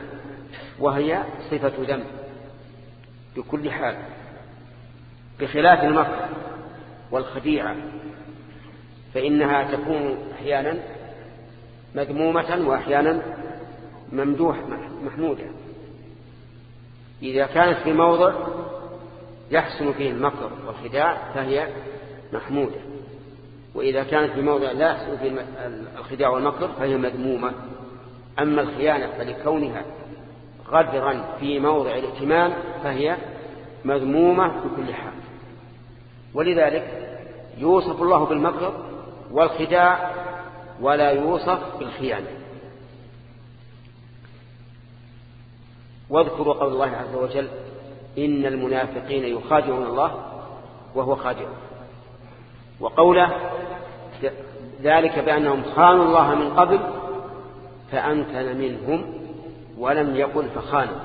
وهي صفة ذنب بكل حال بخلاف المكر والخديعة فإنها تكون أحيانا مذمومة وأحيانا ممدوح محمودة. إذا كانت في موضع يحسن فيه المكر والخداع فهي محمودة. وإذا كانت في موضع لا يحصل في الخداع والمكر فهي مذمومة. أما الخيانة فلكونها غدرا في موضع الائتمان فهي مذمومة بكل حال. ولذلك يوصف الله بالمكر والخداع ولا يوصف بالخيانة. واذكروا قول الله عز وجل إن المنافقين يخادعون الله وهو خادعهم. وقوله ذلك بأنهم خانوا الله من قبل فأمكن منهم ولم يقل فخانوا.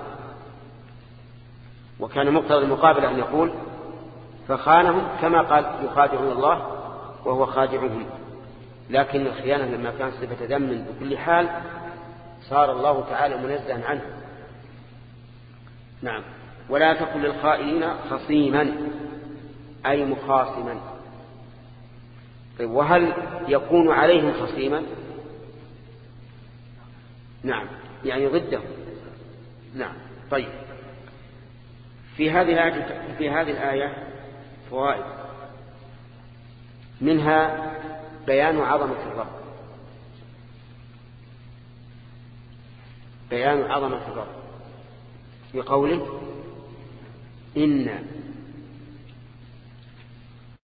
وكان مقتضى المقابلة أن يقول فخانهم كما قال يخادعون الله وهو خادعهم. لكن الخيانة لما كان صفة ذم بكل حال صار الله تعالى منزها عنه. نعم. ولا تقل للخائنين خصيما أي مخاصما. طيب وهل يكون عليهم خصيما نعم يعني ضده. نعم طيب. في هذه في هذه الآية فوائد. منها بيان عظمة الرب. بيان عظمة الرب. بقوله إن